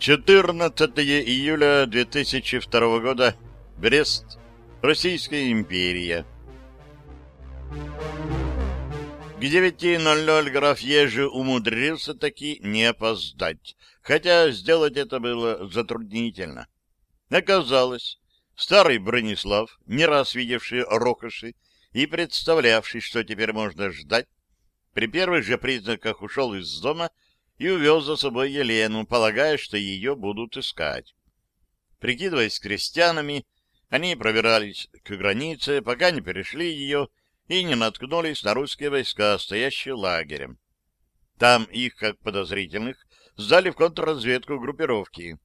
14 июля 2002 года. Брест. Российская империя. К 9.00 граф Ежи умудрился таки не опоздать, хотя сделать это было затруднительно. Оказалось, старый Бронислав, не раз видевший Рокоши и представлявший, что теперь можно ждать, при первых же признаках ушел из дома и увез за собой Елену, полагая, что ее будут искать. Прикидываясь крестьянами, они пробирались к границе, пока не перешли ее и не наткнулись на русские войска, стоящие лагерем. Там их, как подозрительных, сдали в контрразведку группировки.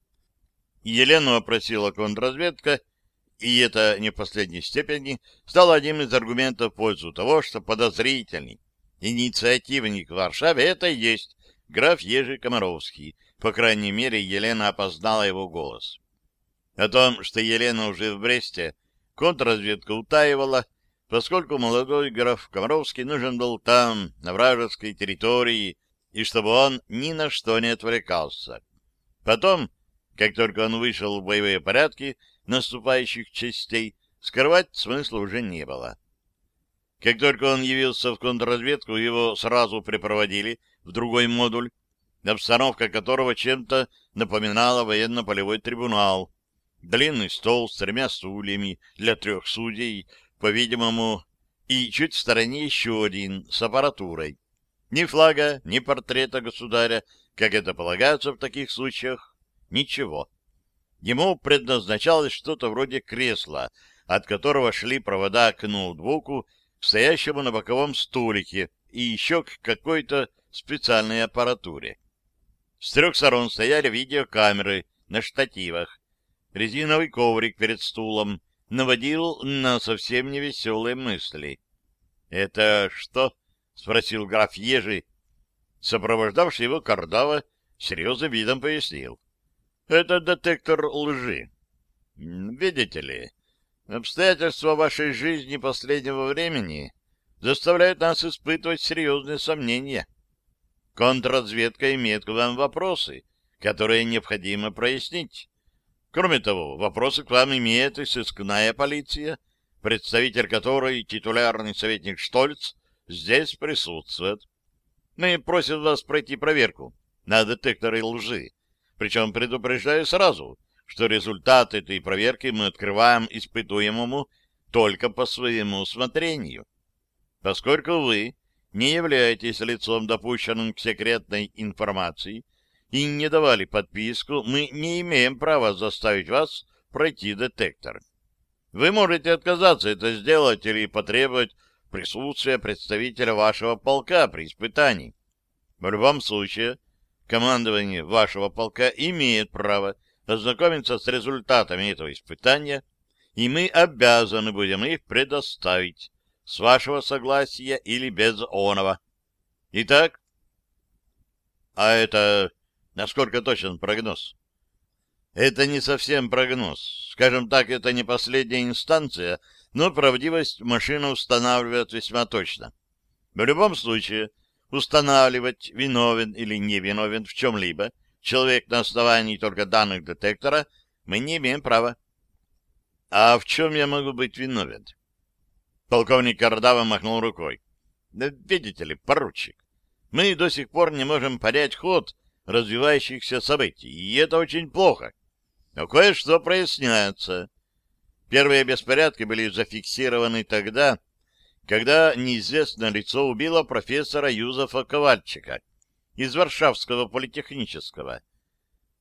Елену опросила контрразведка, и это не в последней степени стало одним из аргументов в пользу того, что подозрительный инициативник в Варшаве — это и есть граф Ежи Комаровский. По крайней мере, Елена опознала его голос. О том, что Елена уже в Бресте, контрразведка утаивала, поскольку молодой граф Комаровский нужен был там, на вражеской территории, и чтобы он ни на что не отвлекался. Потом, как только он вышел в боевые порядки наступающих частей, скрывать смысла уже не было. Как только он явился в контрразведку, его сразу припроводили в другой модуль, обстановка которого чем-то напоминала военно-полевой трибунал. Длинный стол с тремя стульями для трех судей, по-видимому, и чуть в стороне еще один с аппаратурой. Ни флага, ни портрета государя, как это полагается в таких случаях, ничего. Ему предназначалось что-то вроде кресла, от которого шли провода к ноутбуку, стоящему на боковом столике, и еще к какой-то специальной аппаратуре. С трех сторон стояли видеокамеры на штативах. Резиновый коврик перед стулом наводил на совсем невеселые мысли. — Это что? — спросил граф Ежи. Сопровождавший его Кардава серьезным видом пояснил. — Это детектор лжи. Видите ли, обстоятельства вашей жизни последнего времени заставляют нас испытывать серьезные сомнения. Контрразведка имеет к вам вопросы, которые необходимо прояснить. Кроме того, вопросы к вам имеет и сыскная полиция, представитель которой, титулярный советник Штольц, здесь присутствует. Мы просим вас пройти проверку на детекторы лжи, причем предупреждаю сразу, что результат этой проверки мы открываем испытуемому только по своему усмотрению. Поскольку вы не являетесь лицом, допущенным к секретной информации, и не давали подписку, мы не имеем права заставить вас пройти детектор. Вы можете отказаться это сделать или потребовать присутствия представителя вашего полка при испытании. В любом случае, командование вашего полка имеет право ознакомиться с результатами этого испытания, и мы обязаны будем их предоставить с вашего согласия или без оного. Итак, а это насколько точен прогноз? Это не совсем прогноз. Скажем так, это не последняя инстанция, но правдивость машина устанавливает весьма точно. В любом случае, устанавливать, виновен или невиновен в чем-либо человек на основании только данных детектора мы не имеем права. А в чем я могу быть виновен? Полковник Кардава махнул рукой. Видите ли, поручик, мы до сих пор не можем понять ход развивающихся событий, и это очень плохо. Но кое-что проясняется. Первые беспорядки были зафиксированы тогда, когда неизвестное лицо убило профессора Юзефа Ковальчика из Варшавского политехнического.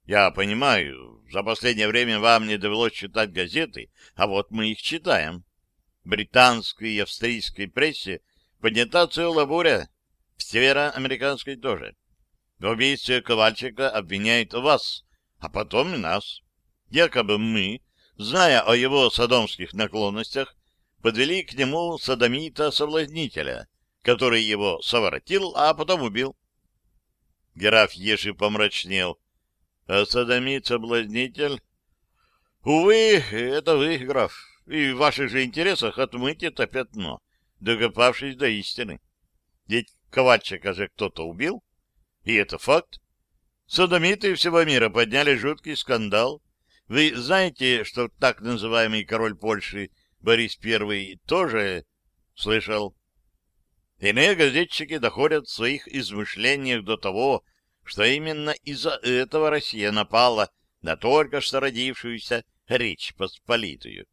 Я понимаю, за последнее время вам не довелось читать газеты, а вот мы их читаем британской и австрийской прессе поднята целая буря, в североамериканской тоже. В убийстве Ковальчика обвиняют вас, а потом и нас. Якобы мы, зная о его садомских наклонностях, подвели к нему садомита-соблазнителя, который его соворотил, а потом убил. Гераф Еши помрачнел. А садомит-соблазнитель? Увы, это вы, граф и в ваших же интересах отмыть это пятно, докопавшись до истины. Ведь Ковальчика же кто-то убил, и это факт. Содомиты всего мира подняли жуткий скандал. Вы знаете, что так называемый король Польши Борис I тоже слышал? Иные газетчики доходят в своих измышлениях до того, что именно из-за этого Россия напала на только что родившуюся Речь Посполитую.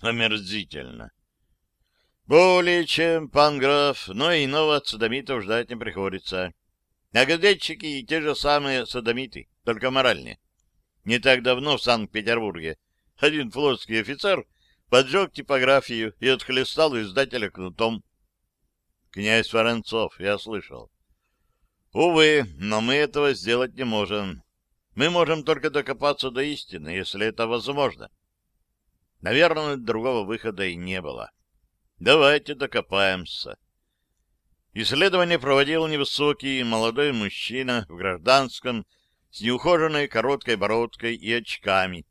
Омерзительно. Более чем, пан граф, но иного от садомитов ждать не приходится. А газетчики те же самые садомиты, только моральнее. Не так давно в Санкт-Петербурге один флотский офицер поджег типографию и отхлестал издателя кнутом. Князь Воронцов, я слышал. Увы, но мы этого сделать не можем. Мы можем только докопаться до истины, если это возможно. Наверное, другого выхода и не было. Давайте докопаемся. Исследование проводил невысокий молодой мужчина в гражданском, с неухоженной короткой бородкой и очками.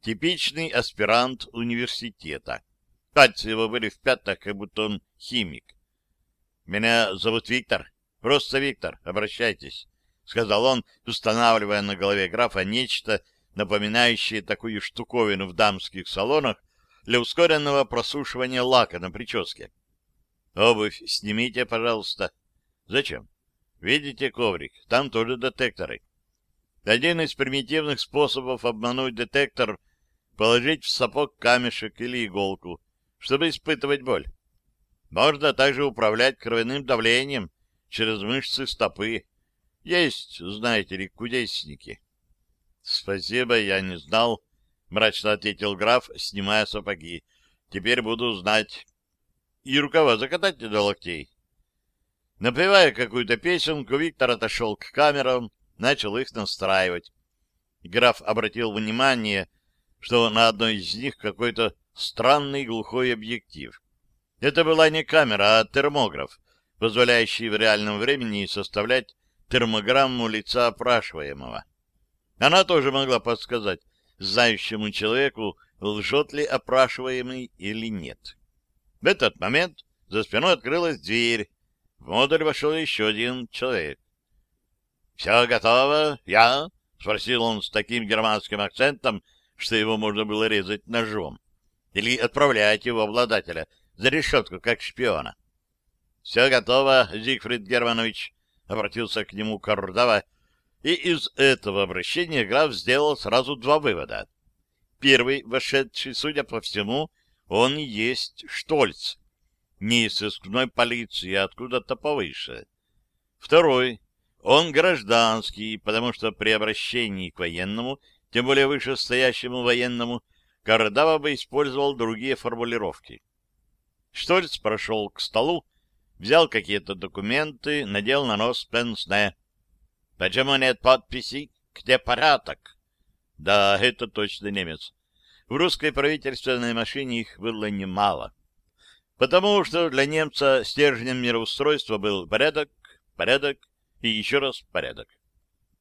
Типичный аспирант университета. Пальцы его были в пятах, как будто он химик. «Меня зовут Виктор. Просто Виктор. Обращайтесь», — сказал он, устанавливая на голове графа нечто, напоминающее такую штуковину в дамских салонах для ускоренного просушивания лака на прическе. Обувь снимите, пожалуйста. Зачем? Видите коврик? Там тоже детекторы. Один из примитивных способов обмануть детектор — положить в сапог камешек или иголку, чтобы испытывать боль. Можно также управлять кровяным давлением через мышцы стопы. Есть, знаете ли, кудесники. — Спасибо, я не знал, — мрачно ответил граф, снимая сапоги. — Теперь буду знать и рукава закатать до локтей. Напевая какую-то песенку, Виктор отошел к камерам, начал их настраивать. Граф обратил внимание, что на одной из них какой-то странный глухой объектив. Это была не камера, а термограф, позволяющий в реальном времени составлять термограмму лица опрашиваемого. Она тоже могла подсказать знающему человеку, лжет ли опрашиваемый или нет. В этот момент за спиной открылась дверь. В модуль вошел еще один человек. — Все готово? Я? — спросил он с таким германским акцентом, что его можно было резать ножом. Или отправлять его обладателя за решетку, как шпиона. — Все готово, Зигфрид Германович, — обратился к нему Кордова, и из этого обращения граф сделал сразу два вывода. Первый, вошедший, судя по всему, — он и есть Штольц. Не из сыскной полиции, а откуда-то повыше. Второй. Он гражданский, потому что при обращении к военному, тем более вышестоящему военному, Кардава бы использовал другие формулировки. Штольц прошел к столу, взял какие-то документы, надел на нос пенсне. «Почему нет подписи? Где порядок?» «Да, это точно немец. В русской правительственной машине их было немало. Потому что для немца стержнем мироустройства был порядок, порядок и еще раз порядок.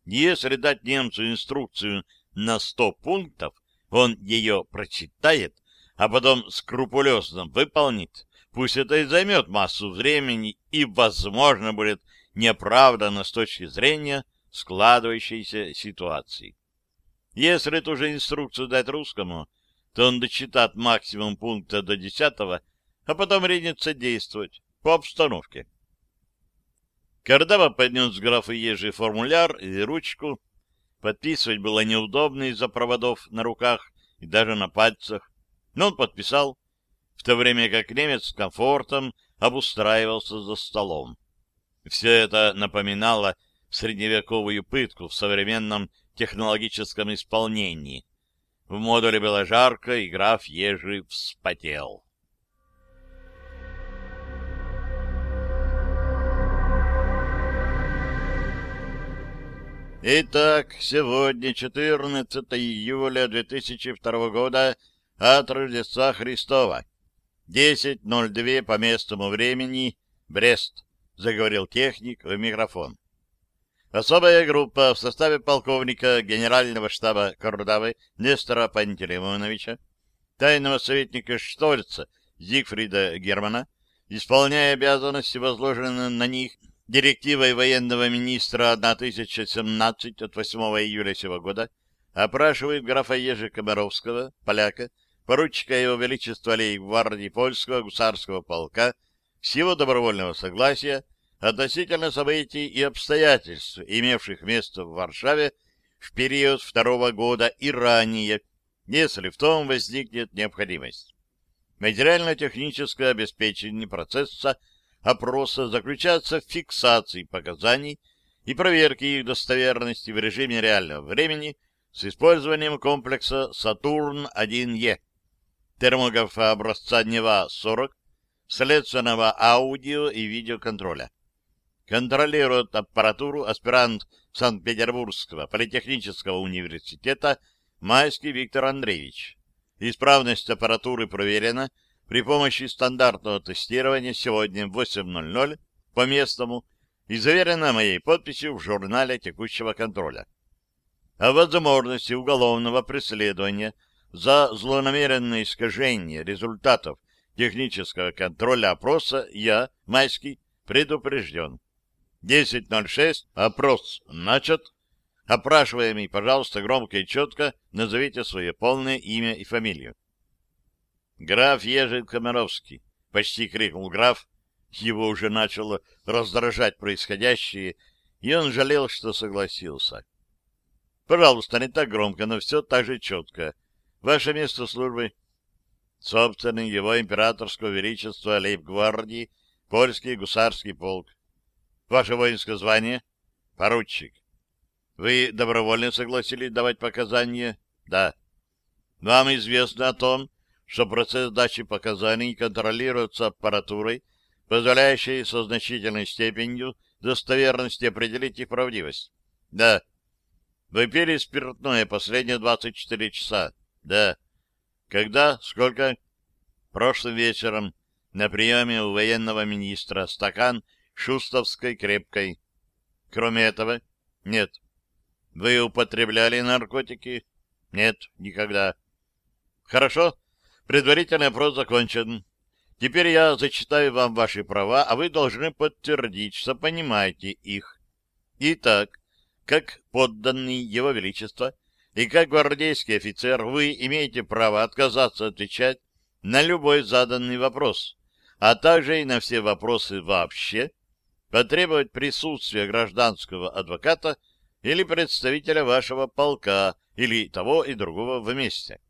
Если дать немцу инструкцию на сто пунктов, он ее прочитает, а потом скрупулезно выполнит, пусть это и займет массу времени и, возможно, будет неоправданно с точки зрения складывающейся ситуации. Если эту же инструкцию дать русскому, то он дочитает максимум пункта до десятого, а потом ринется действовать по обстановке. Кардава поднес графу Ежи формуляр и ручку. Подписывать было неудобно из-за проводов на руках и даже на пальцах. Но он подписал, в то время как немец с комфортом обустраивался за столом. Все это напоминало средневековую пытку в современном технологическом исполнении — в модуле было жарко, и граф Ежи вспотел. Итак, сегодня, 14 июля 2002 года, от Рождества Христова, 10.02 по местному времени, Брест, заговорил техник в микрофон. Особая группа в составе полковника генерального штаба Кордавы Нестора Пантелеймоновича, тайного советника Штольца Зигфрида Германа, исполняя обязанности, возложенные на них, Директивой военного министра 1017 от 8 июля сего года опрашивает графа Ежи Комаровского, поляка, поручика его величества лейб-гвардии польского гусарского полка, с его добровольного согласия относительно событий и обстоятельств, имевших место в Варшаве в период второго года и ранее, если в том возникнет необходимость. Материально-техническое обеспечение процесса опроса заключается в фиксации показаний и проверке их достоверности в режиме реального времени с использованием комплекса «Сатурн-1Е», термографа образца Нева-40, следственного аудио и видеоконтроля. Контролирует аппаратуру аспирант Санкт-Петербургского политехнического университета Майский Виктор Андреевич. Исправность аппаратуры проверена при помощи стандартного тестирования сегодня в 8.00 по местному и заверена моей подписью в журнале текущего контроля. О возможности уголовного преследования за злонамеренное искажение результатов технического контроля опроса я, Майский, предупрежден. 10.06. Опрос начат. Опрашиваемый, пожалуйста, громко и четко назовите свое полное имя и фамилию. Граф Ежи Комаровский, почти крикнул граф. Его уже начало раздражать происходящее, и он жалел, что согласился. Пожалуйста, не так громко, но все так же четко. Ваше место службы? Собственный его императорского величества лейб-гвардии, польский гусарский полк. Ваше воинское звание? Поручик. Вы добровольно согласились давать показания? Да. Вам известно о том, что процесс дачи показаний контролируется аппаратурой, позволяющей со значительной степенью достоверности определить их правдивость? Да. Вы пили спиртное последние 24 часа? Да. Когда? Сколько? Прошлым вечером на приеме у военного министра стакан шустовской крепкой. Кроме этого? Нет. Вы употребляли наркотики? Нет, никогда. Хорошо. Предварительный опрос закончен. Теперь я зачитаю вам ваши права, а вы должны подтвердить, что понимаете их. Итак, как подданный Его Величества и как гвардейский офицер вы имеете право отказаться отвечать на любой заданный вопрос, а также и на все вопросы вообще, потребовать присутствия гражданского адвоката или представителя вашего полка или того и другого вместе.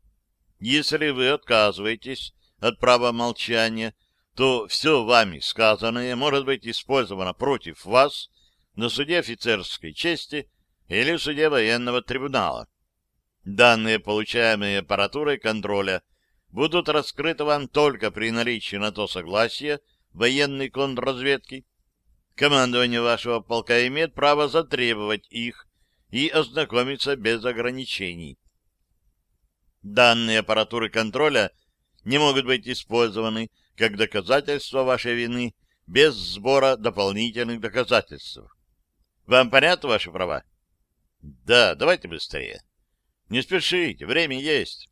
Если вы отказываетесь от права молчания, то все вами сказанное может быть использовано против вас на суде офицерской чести или суде военного трибунала. Данные, получаемые аппаратурой контроля, будут раскрыты вам только при наличии на то согласия военной контрразведки. Командование вашего полка имеет право затребовать их и ознакомиться без ограничений. Данные аппаратуры контроля не могут быть использованы как доказательство вашей вины без сбора дополнительных доказательств. Вам понятны ваши права? Да, давайте быстрее. Не спешите, время есть.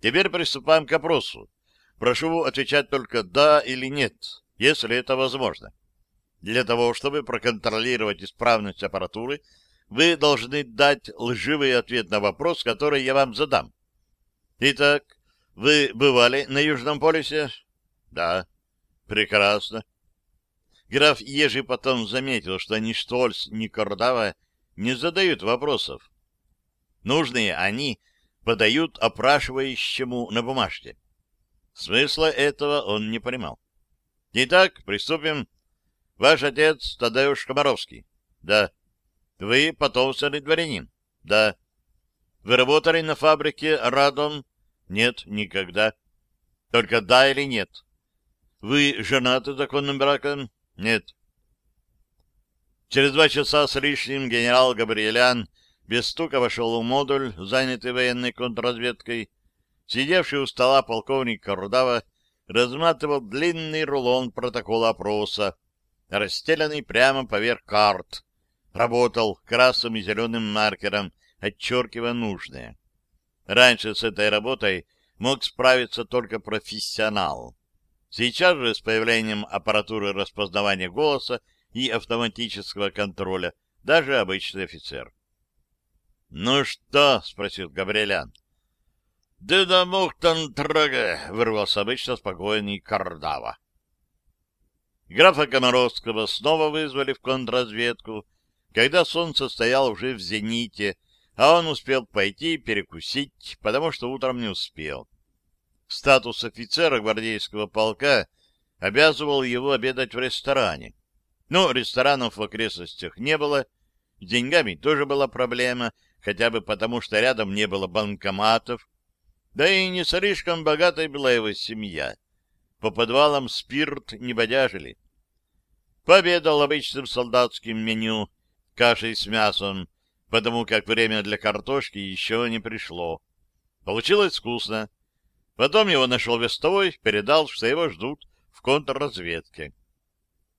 Теперь приступаем к опросу. Прошу отвечать только «да» или «нет», если это возможно. Для того, чтобы проконтролировать исправность аппаратуры, вы должны дать лживый ответ на вопрос, который я вам задам. Итак, вы бывали на Южном полюсе? Да. Прекрасно. Граф Ежи потом заметил, что ни Штольц, ни Кордава не задают вопросов. Нужные они подают опрашивающему на бумажке. Смысла этого он не понимал. Итак, приступим. Ваш отец Тадеуш Комаровский? Да. Вы потомственный дворянин? Да. Вы работали на фабрике Радом? Нет, никогда. Только да или нет? Вы женаты законным браком? Нет. Через два часа с лишним генерал Габриэлян без стука вошел в модуль, занятый военной контрразведкой. Сидевший у стола полковник Кордава разматывал длинный рулон протокола опроса, расстеленный прямо поверх карт. Работал красным и зеленым маркером, отчеркивая нужное. Раньше с этой работой мог справиться только профессионал. Сейчас же с появлением аппаратуры распознавания голоса и автоматического контроля, даже обычный офицер. — Ну что? — спросил Габриэлян. — Да да мухтан трага! — вырвался обычно спокойный Кардава. Графа Комаровского снова вызвали в контрразведку, когда солнце стояло уже в зените, а он успел пойти перекусить, потому что утром не успел. Статус офицера гвардейского полка обязывал его обедать в ресторане. Но ресторанов в окрестностях не было, с деньгами тоже была проблема, хотя бы потому, что рядом не было банкоматов, да и не слишком богатой была его семья. По подвалам спирт не бодяжили. Пообедал обычным солдатским меню, кашей с мясом, потому как время для картошки еще не пришло. Получилось вкусно. Потом его нашел вестовой, передал, что его ждут в контрразведке.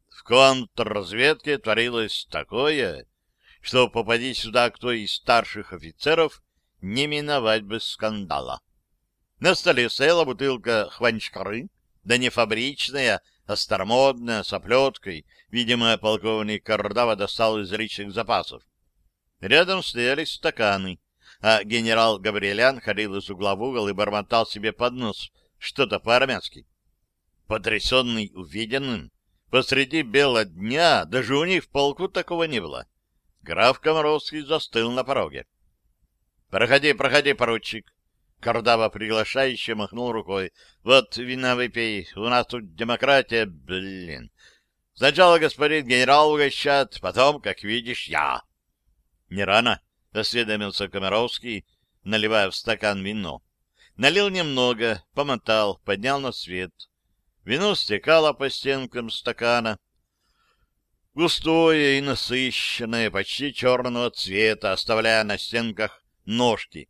В контрразведке творилось такое, что, попади сюда кто из старших офицеров, не миновать бы скандала. На столе стояла бутылка хванчкары, да не фабричная, а старомодная, с оплеткой. Видимо, полковник Кардава достал из личных запасов. Рядом стояли стаканы, а генерал Гавриэлян ходил из угла в угол и бормотал себе под нос что-то по-армянски. Потрясенный увиденным, посреди бела дня, даже у них в полку такого не было. Граф Комаровский застыл на пороге. — Проходи, проходи, поручик. Кардава приглашающе махнул рукой. — Вот вина выпей, у нас тут демократия, блин. Сначала господин генерал угощает, потом, как видишь, я. Не рано, — осведомился Комаровский, наливая в стакан вино. Налил немного, помотал, поднял на свет. Вино стекало по стенкам стакана. Густое и насыщенное, почти черного цвета, оставляя на стенках ножки.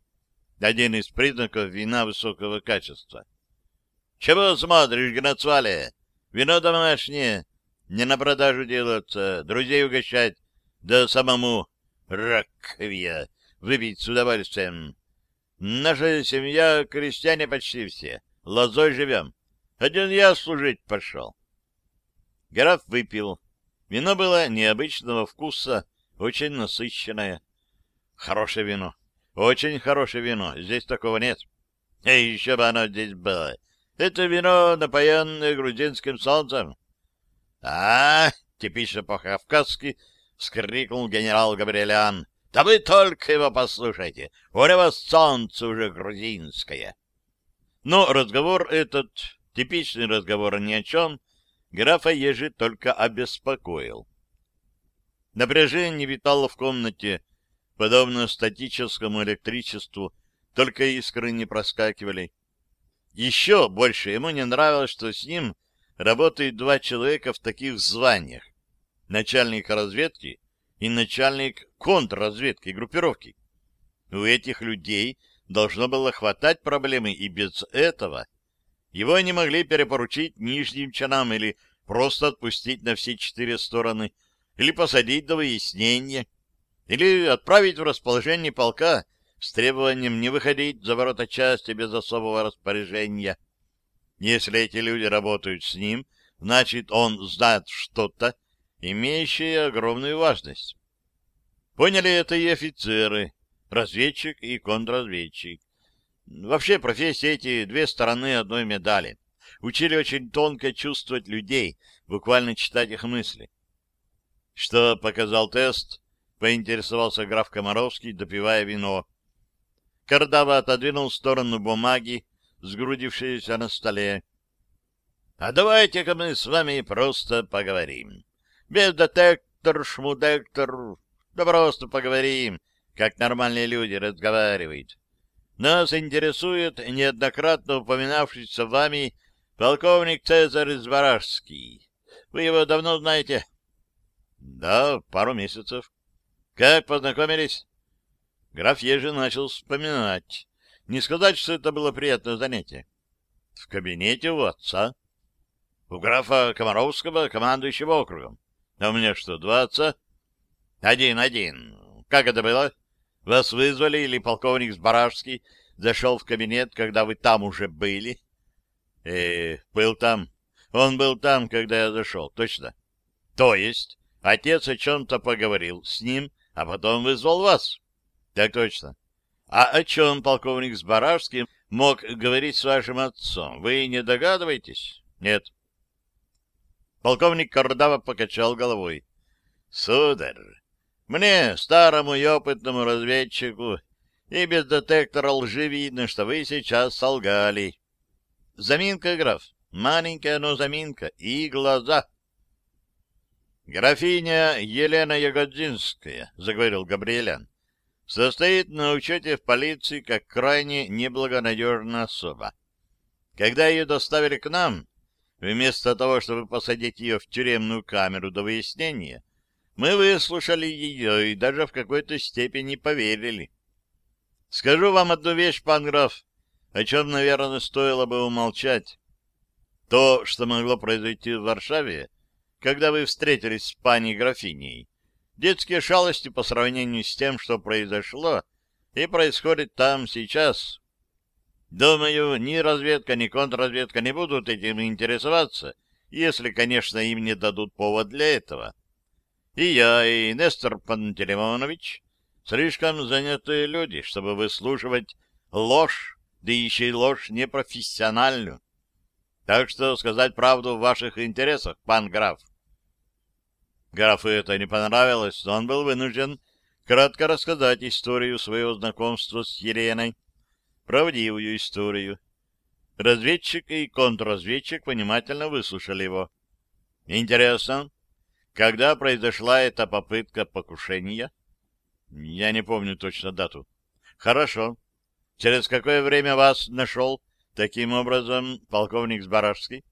Один из признаков вина высокого качества. — Чего смотришь, Гнацвале? Вино домашнее, не на продажу делается, друзей угощать, да самому Раковья! Выпить с удовольствием. Наша семья — крестьяне почти все. Лозой живем. Один я служить пошел. Граф выпил. Вино было необычного вкуса, очень насыщенное. Хорошее вино. Очень хорошее вино. Здесь такого нет. И еще бы оно здесь было. Это вино, напоенное грузинским солнцем. А, типично по-кавказски — вскрикнул генерал Габриэлян. — Да вы только его послушайте! У него солнце уже грузинское! Но разговор этот, типичный разговор ни о чем, графа Ежи только обеспокоил. Напряжение витало в комнате, подобно статическому электричеству, только искры не проскакивали. Еще больше ему не нравилось, что с ним работают два человека в таких званиях начальник разведки и начальник контрразведки группировки. У этих людей должно было хватать проблемы, и без этого его не могли перепоручить нижним чинам или просто отпустить на все четыре стороны, или посадить до выяснения, или отправить в расположение полка с требованием не выходить за ворота части без особого распоряжения. Если эти люди работают с ним, значит, он знает что-то, имеющие огромную важность. Поняли это и офицеры, разведчик и контрразведчик. Вообще профессии эти две стороны одной медали. Учили очень тонко чувствовать людей, буквально читать их мысли. Что показал тест, поинтересовался граф Комаровский, допивая вино. Кардава отодвинул в сторону бумаги, сгрудившиеся на столе. — А давайте-ка мы с вами просто поговорим. Без детектор, шмудектор. Да просто поговорим, как нормальные люди разговаривают. Нас интересует неоднократно упоминавшийся вами полковник Цезарь Збаражский. Вы его давно знаете? Да, пару месяцев. Как познакомились? Граф Ежи начал вспоминать. Не сказать, что это было приятное занятие. В кабинете у отца. У графа Комаровского, командующего округом. А у меня что, два отца? Один, один. Как это было? Вас вызвали или полковник Збаражский зашел в кабинет, когда вы там уже были? Э, был там. Он был там, когда я зашел, точно. То есть Отец о чем-то поговорил с ним, а потом вызвал вас. Так точно. А о чем полковник Збаражский мог говорить с вашим отцом? Вы не догадываетесь? Нет. Полковник Кардава покачал головой. Сударь, мне, старому и опытному разведчику, и без детектора лжи видно, что вы сейчас солгали. Заминка, граф, маленькая, но заминка, и глаза. Графиня Елена Ягодзинская, — заговорил Габриэлян, — состоит на учете в полиции как крайне неблагонадежная особа. Когда ее доставили к нам, вместо того, чтобы посадить ее в тюремную камеру до выяснения, мы выслушали ее и даже в какой-то степени поверили. Скажу вам одну вещь, пан граф, о чем, наверное, стоило бы умолчать. То, что могло произойти в Варшаве, когда вы встретились с пани графиней, детские шалости по сравнению с тем, что произошло и происходит там сейчас. Думаю, ни разведка, ни контрразведка не будут этим интересоваться, если, конечно, им не дадут повод для этого. И я, и Нестор Пантелеймонович слишком занятые люди, чтобы выслушивать ложь, да еще и ложь непрофессиональную. Так что сказать правду в ваших интересах, пан граф. Графу это не понравилось, но он был вынужден кратко рассказать историю своего знакомства с Еленой, правдивую историю. Разведчик и контрразведчик внимательно выслушали его. Интересно, когда произошла эта попытка покушения? Я не помню точно дату. Хорошо. Через какое время вас нашел таким образом полковник Збаражский?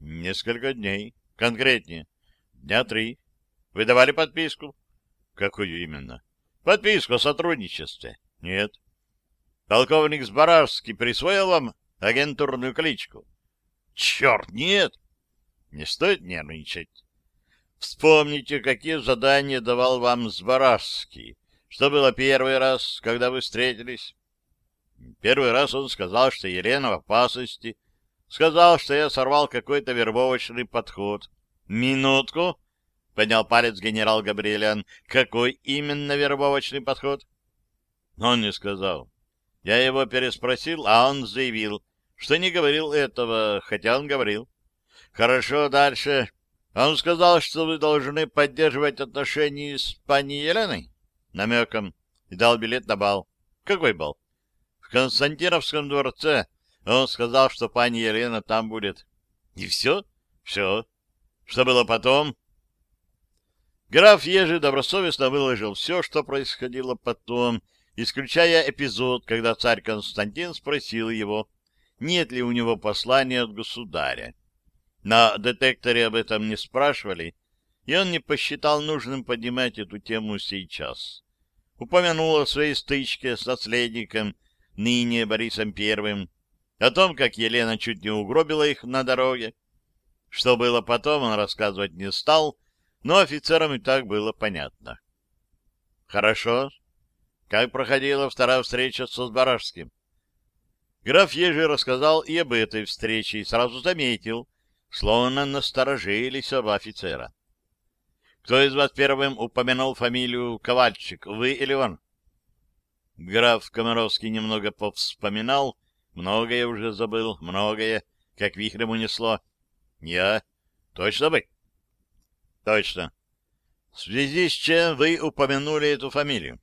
Несколько дней. Конкретнее. Дня три. Вы давали подписку? Какую именно? Подписку о сотрудничестве. Нет. Полковник Збаражский присвоил вам агентурную кличку? Черт, нет. Не стоит нервничать. Вспомните, какие задания давал вам Збаражский. Что было первый раз, когда вы встретились? Первый раз он сказал, что Елена в опасности. Сказал, что я сорвал какой-то вербовочный подход. Минутку, — поднял палец генерал Габриэлян. Какой именно вербовочный подход? Он не сказал. Я его переспросил, а он заявил, что не говорил этого, хотя он говорил. Хорошо, дальше. Он сказал, что вы должны поддерживать отношения с пани Еленой? Намеком. И дал билет на бал. Какой бал? В Константиновском дворце. Он сказал, что пани Елена там будет. И все? Все. Что было потом? Граф Ежи добросовестно выложил все, что происходило потом, исключая эпизод, когда царь Константин спросил его, нет ли у него послания от государя. На детекторе об этом не спрашивали, и он не посчитал нужным поднимать эту тему сейчас. Упомянул о своей стычке с наследником, ныне Борисом Первым, о том, как Елена чуть не угробила их на дороге. Что было потом, он рассказывать не стал, но офицерам и так было понятно. Хорошо. Как проходила вторая встреча с Созбаражским? Граф Ежи рассказал и об этой встрече, и сразу заметил, словно насторожились оба офицера. «Кто из вас первым упомянул фамилию Ковальчик, вы или он?» Граф Комаровский немного повспоминал, многое уже забыл, многое, как вихрем унесло. «Я? Точно бы?» «Точно. В связи с чем вы упомянули эту фамилию?»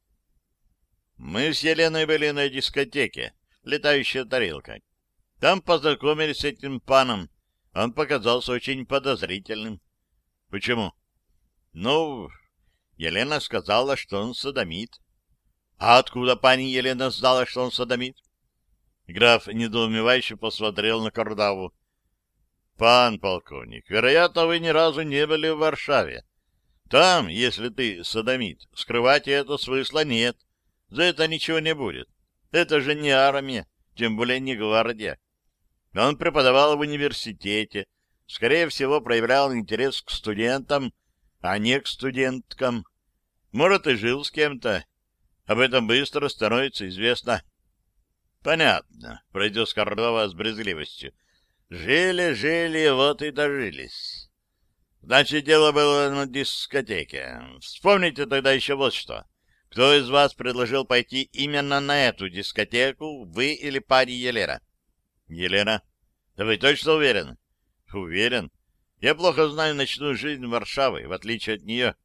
«Мы с Еленой были на дискотеке, летающая тарелка. Там познакомились с этим паном, он показался очень подозрительным. Почему? Ну, Елена сказала, что он садомит. А откуда пани Елена знала, что он садомит? Граф недоумевающе посмотрел на Кордаву. Пан полковник, вероятно, вы ни разу не были в Варшаве. Там, если ты садомит, скрывать это смысла нет. За это ничего не будет. Это же не армия, тем более не гвардия. Он преподавал в университете, скорее всего, проявлял интерес к студентам, а не к студенткам. Может, и жил с кем-то. Об этом быстро становится известно. — Понятно, — произнес Кордова с брезгливостью. — Жили, жили, вот и дожились. Значит, дело было на дискотеке. Вспомните тогда еще вот что. Кто из вас предложил пойти именно на эту дискотеку, вы или парень Елена? Елена. Да вы точно уверены? Уверен. Я плохо знаю ночную жизнь Варшавы, в отличие от нее.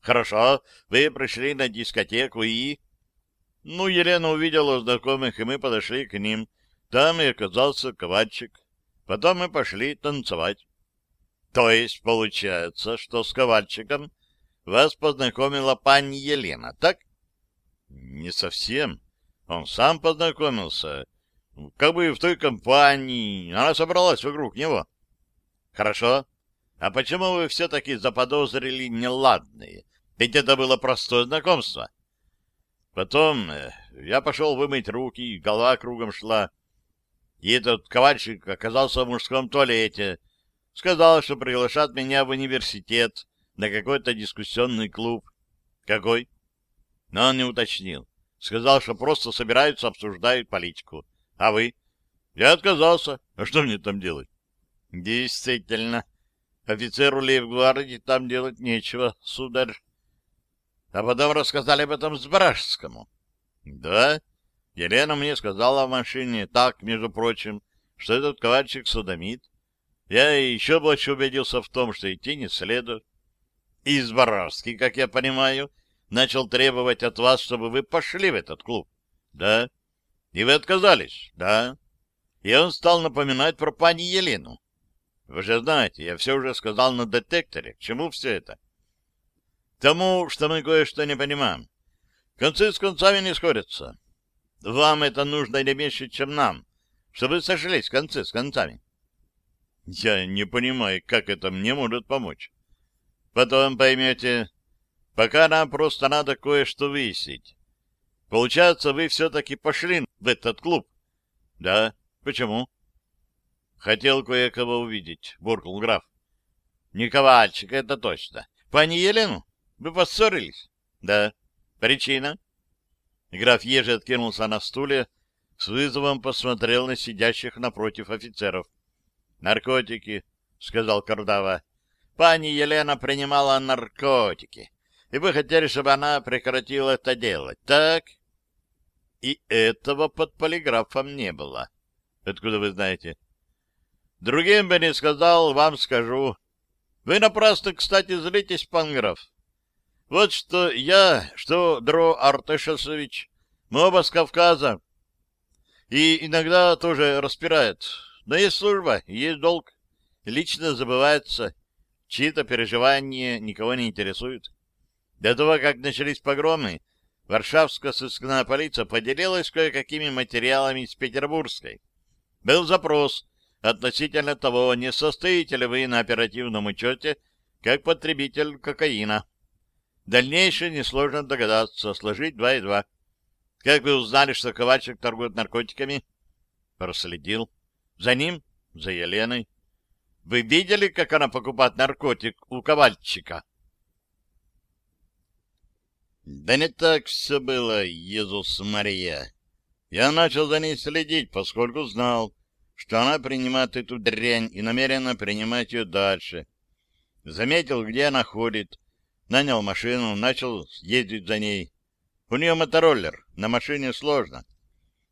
Хорошо, вы пришли на дискотеку и... Ну, Елена увидела знакомых, и мы подошли к ним. Там и оказался ковальчик. Потом мы пошли танцевать. То есть, получается, что с ковальчиком вас познакомила пани Елена, так? Не совсем. Он сам познакомился. Как бы в той компании. Она собралась вокруг него. Хорошо. А почему вы все-таки заподозрили неладные? Ведь это было простое знакомство. Потом э, я пошел вымыть руки, голова кругом шла. И этот ковальщик оказался в мужском туалете. Сказал, что приглашат меня в университет на какой-то дискуссионный клуб. Какой? Но он не уточнил. Сказал, что просто собираются, обсуждают политику. А вы? Я отказался. А что мне там делать? Действительно. Офицеру лейб-гвардии там делать нечего, сударь. А потом рассказали об этом Збражскому. Да, Елена мне сказала в машине, так, между прочим, что этот ковальчик садомит. Я еще больше убедился в том, что идти не следует. И Збаражский, как я понимаю, начал требовать от вас, чтобы вы пошли в этот клуб. Да. И вы отказались. Да. И он стал напоминать про пани Елену. Вы же знаете, я все уже сказал на детекторе. К чему все это? Тому, что мы кое-что не понимаем. Концы с концами не сходятся. Вам это нужно не меньше, чем нам, чтобы сошлись концы с концами. Я не понимаю, как это мне может помочь. Потом поймете, пока нам просто надо кое-что выяснить. Получается, вы все-таки пошли в этот клуб? Да. Почему? Хотел кое-кого увидеть, буркнул граф. Не Ковальчик, это точно. Пани Елену? Вы поссорились? Да. Причина? Граф Ежи откинулся на стуле, с вызовом посмотрел на сидящих напротив офицеров. «Наркотики», — сказал Кардава. «Пани Елена принимала наркотики, и вы хотели, чтобы она прекратила это делать, так?» И этого под полиграфом не было. Откуда вы знаете? Другим бы не сказал, вам скажу. Вы напрасно, кстати, злитесь, пан граф. Вот что я, что Дро Артешесович, мы оба с Кавказа. И иногда тоже распирает. Но есть служба, есть долг. Лично забывается. Чьи-то переживания никого не интересуют. До того, как начались погромы, Варшавская сыскная полиция поделилась кое-какими материалами с Петербургской. Был запрос относительно того, не состоите ли вы на оперативном учете как потребитель кокаина. Дальнейшее несложно догадаться, сложить два и два. Как вы узнали, что Ковальчик торгует наркотиками? Проследил. За ним? За Еленой. Вы видели, как она покупает наркотик у Ковальчика? Да не так все было, Иисус Мария. Я начал за ней следить, поскольку знал, что она принимает эту дрянь и намерена принимать ее дальше. Заметил, где она ходит, нанял машину, начал ездить за ней. У нее мотороллер, на машине сложно.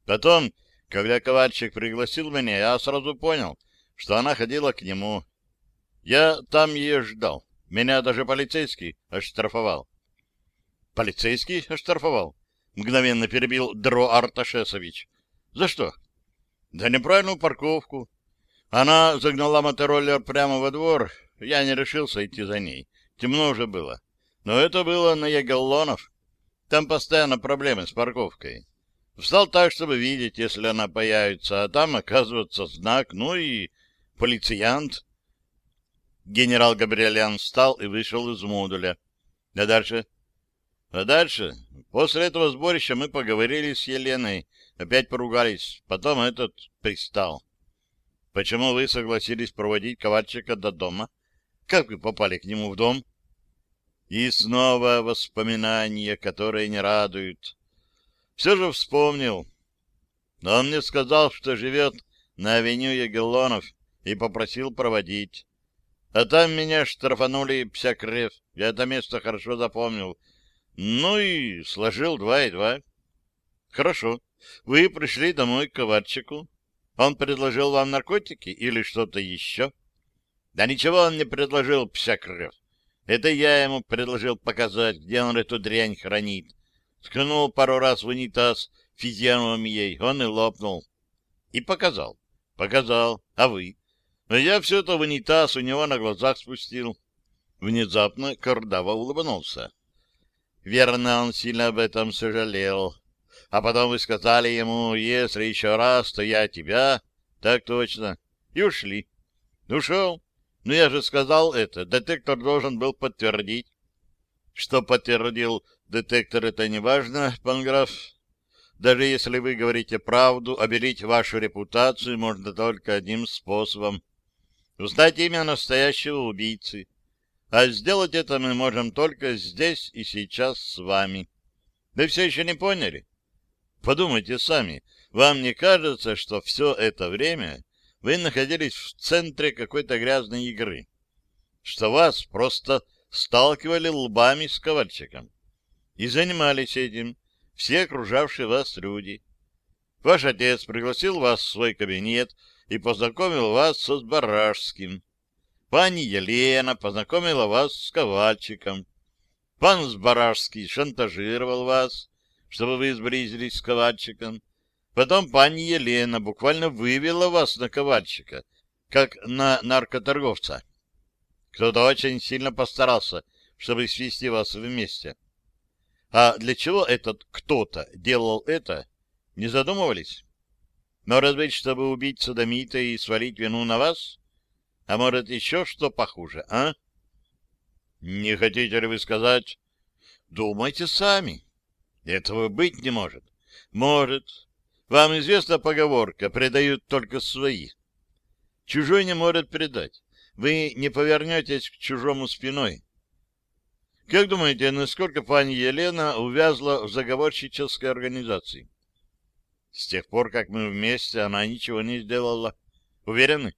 Потом, когда ковальчик пригласил меня, я сразу понял, что она ходила к нему. Я там ее ждал. Меня даже полицейский оштрафовал. Полицейский оштрафовал? Мгновенно перебил Дро Арташесович. За что? За неправильную парковку. Она загнала мотороллер прямо во двор. Я не решился идти за ней. Темно уже было. Но это было на Ягеллонов. Там постоянно проблемы с парковкой. Встал так, чтобы видеть, если она появится, а там оказывается знак, ну и полициянт. Генерал Габриэлян встал и вышел из модуля. А дальше? А дальше? После этого сборища мы поговорили с Еленой, опять поругались. Потом этот пристал. Почему вы согласились проводить Ковальчика до дома? Как вы попали к нему в дом? — и снова воспоминания, которые не радуют. Все же вспомнил. Но он мне сказал, что живет на авеню Егелонов, и попросил проводить. А там меня штрафанули псякрев. Я это место хорошо запомнил. Ну и сложил два и два. Хорошо. Вы пришли домой к Ковальчику. Он предложил вам наркотики или что-то еще? Да ничего он не предложил, псякрев. Это я ему предложил показать, где он эту дрянь хранит. Ткнул пару раз в унитаз физиономией, он и лопнул. И показал. Показал. А вы? Но я все это в унитаз у него на глазах спустил. Внезапно Кордава улыбнулся. Верно, он сильно об этом сожалел. А потом вы сказали ему, если еще раз, то я тебя. Так точно. И ушли. Ушел. Но я же сказал это. Детектор должен был подтвердить. Что подтвердил детектор, это не важно, панграф. Даже если вы говорите правду, обелить вашу репутацию можно только одним способом. Узнать имя настоящего убийцы. А сделать это мы можем только здесь и сейчас с вами. Вы все еще не поняли? Подумайте сами. Вам не кажется, что все это время вы находились в центре какой-то грязной игры? Что вас просто сталкивали лбами с ковальчиком? И занимались этим все окружавшие вас люди. Ваш отец пригласил вас в свой кабинет и познакомил вас со Сбаражским. Пани Елена познакомила вас с Ковальчиком. Пан Сбаражский шантажировал вас, чтобы вы сблизились с Ковальчиком. Потом пани Елена буквально вывела вас на Ковальчика, как на наркоторговца. Кто-то очень сильно постарался, чтобы свести вас вместе. А для чего этот кто-то делал это, не задумывались? Но разве чтобы убить садомита и свалить вину на вас? А может, еще что похуже, а? Не хотите ли вы сказать? Думайте сами. Этого быть не может. Может. Вам известна поговорка «предают только свои». Чужой не может предать. Вы не повернетесь к чужому спиной. Как думаете, насколько пани Елена увязла в заговорщической организации? С тех пор, как мы вместе, она ничего не сделала. Уверены?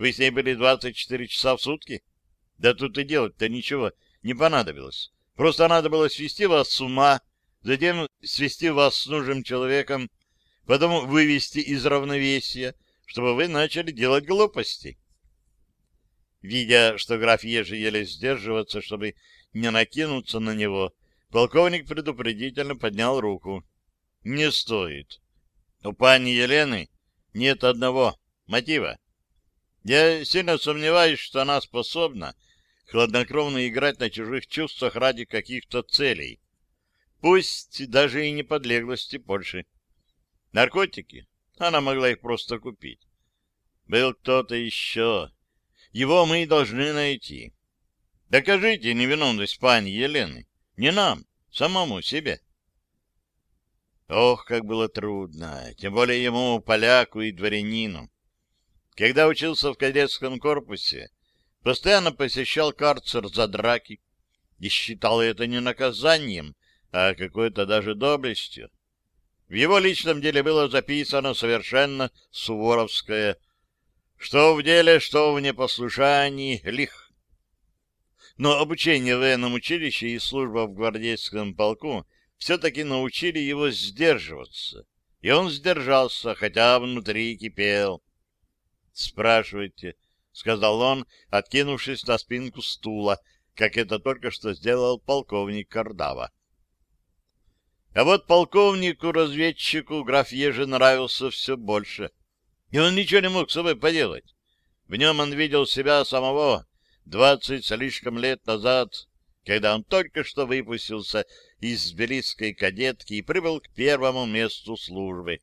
Вы с ней были 24 часа в сутки? Да тут и делать-то ничего не понадобилось. Просто надо было свести вас с ума, затем свести вас с нужным человеком, потом вывести из равновесия, чтобы вы начали делать глупости. Видя, что граф Ежи еле сдерживаться, чтобы не накинуться на него, полковник предупредительно поднял руку. — Не стоит. У пани Елены нет одного мотива. Я сильно сомневаюсь, что она способна хладнокровно играть на чужих чувствах ради каких-то целей. Пусть даже и не подлеглости Польши. Наркотики? Она могла их просто купить. Был кто-то еще. Его мы и должны найти. Докажите невиновность пани Елены. Не нам, самому себе. Ох, как было трудно, тем более ему, поляку и дворянину. Когда учился в кадетском корпусе, постоянно посещал карцер за драки и считал это не наказанием, а какой-то даже доблестью. В его личном деле было записано совершенно суворовское «что в деле, что в непослушании, лих». Но обучение в военном училище и служба в гвардейском полку все-таки научили его сдерживаться. И он сдержался, хотя внутри кипел. «Спрашивайте», — сказал он, откинувшись на спинку стула, как это только что сделал полковник Кардава. А вот полковнику-разведчику граф Ежи нравился все больше, и он ничего не мог с собой поделать. В нем он видел себя самого, двадцать слишком лет назад, когда он только что выпустился из Тбилисской кадетки и прибыл к первому месту службы.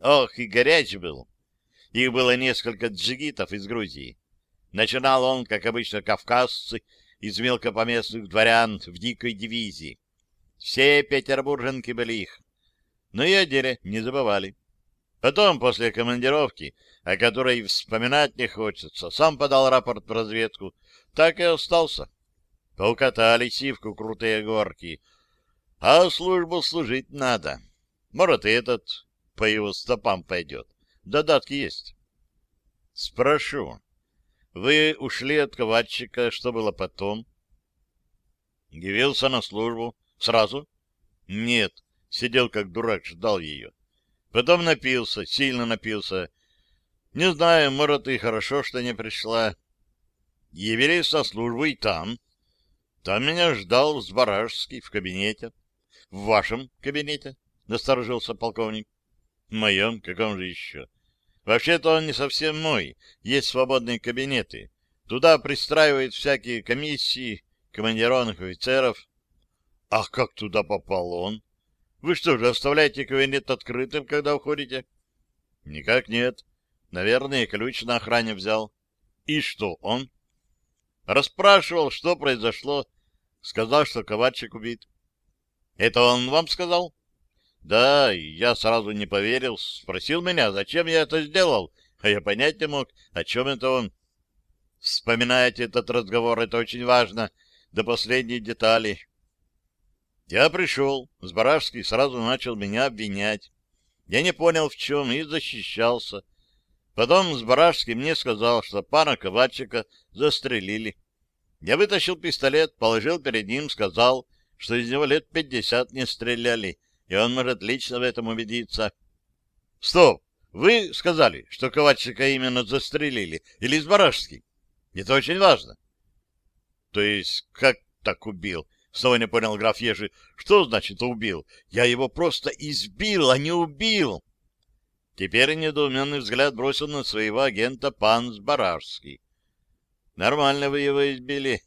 Ох, и горяч был! Их было несколько джигитов из Грузии. Начинал он, как обычно, кавказцы из мелкопоместных дворян в дикой дивизии. Все петербурженки были их. Но и о деле не забывали. Потом, после командировки, о которой вспоминать не хочется, сам подал рапорт в разведку, так и остался. Поукатали сивку крутые горки. А службу служить надо. Может, и этот по его стопам пойдет. Додатки есть. Спрошу. Вы ушли от ковальчика, что было потом? Явился на службу. Сразу? Нет, сидел как дурак, ждал ее. Потом напился, сильно напился. Не знаю, может, и хорошо, что не пришла. Явились со службы и там. Там меня ждал Збаражский в кабинете. — В вашем кабинете? — насторожился полковник. — В моем? Каком же еще? Вообще-то он не совсем мой. Есть свободные кабинеты. Туда пристраивают всякие комиссии, командированных офицеров. — А как туда попал он? Вы что же, оставляете кабинет открытым, когда уходите? — Никак нет. Наверное, ключ на охране взял. — И что он? Расспрашивал, что произошло. Сказал, что Ковальчик убит. — Это он вам сказал? — Да, я сразу не поверил. Спросил меня, зачем я это сделал, а я понять не мог, о чем это он. Вспоминайте этот разговор, это очень важно, до последней детали. Я пришел, Збаражский сразу начал меня обвинять. Я не понял, в чем, и защищался. Потом Збаражский мне сказал, что пана Ковальчика застрелили. Я вытащил пистолет, положил перед ним, сказал, что из него лет пятьдесят не стреляли, и он может лично в этом убедиться. — Стоп! Вы сказали, что Ковальчика именно застрелили, или Збаражский? Это очень важно. — То есть, как так убил? Снова не понял граф Ежи. Что значит убил? Я его просто избил, а не убил. Теперь недоуменный взгляд бросил на своего агента пан Збаражский. Нормально вы его избили.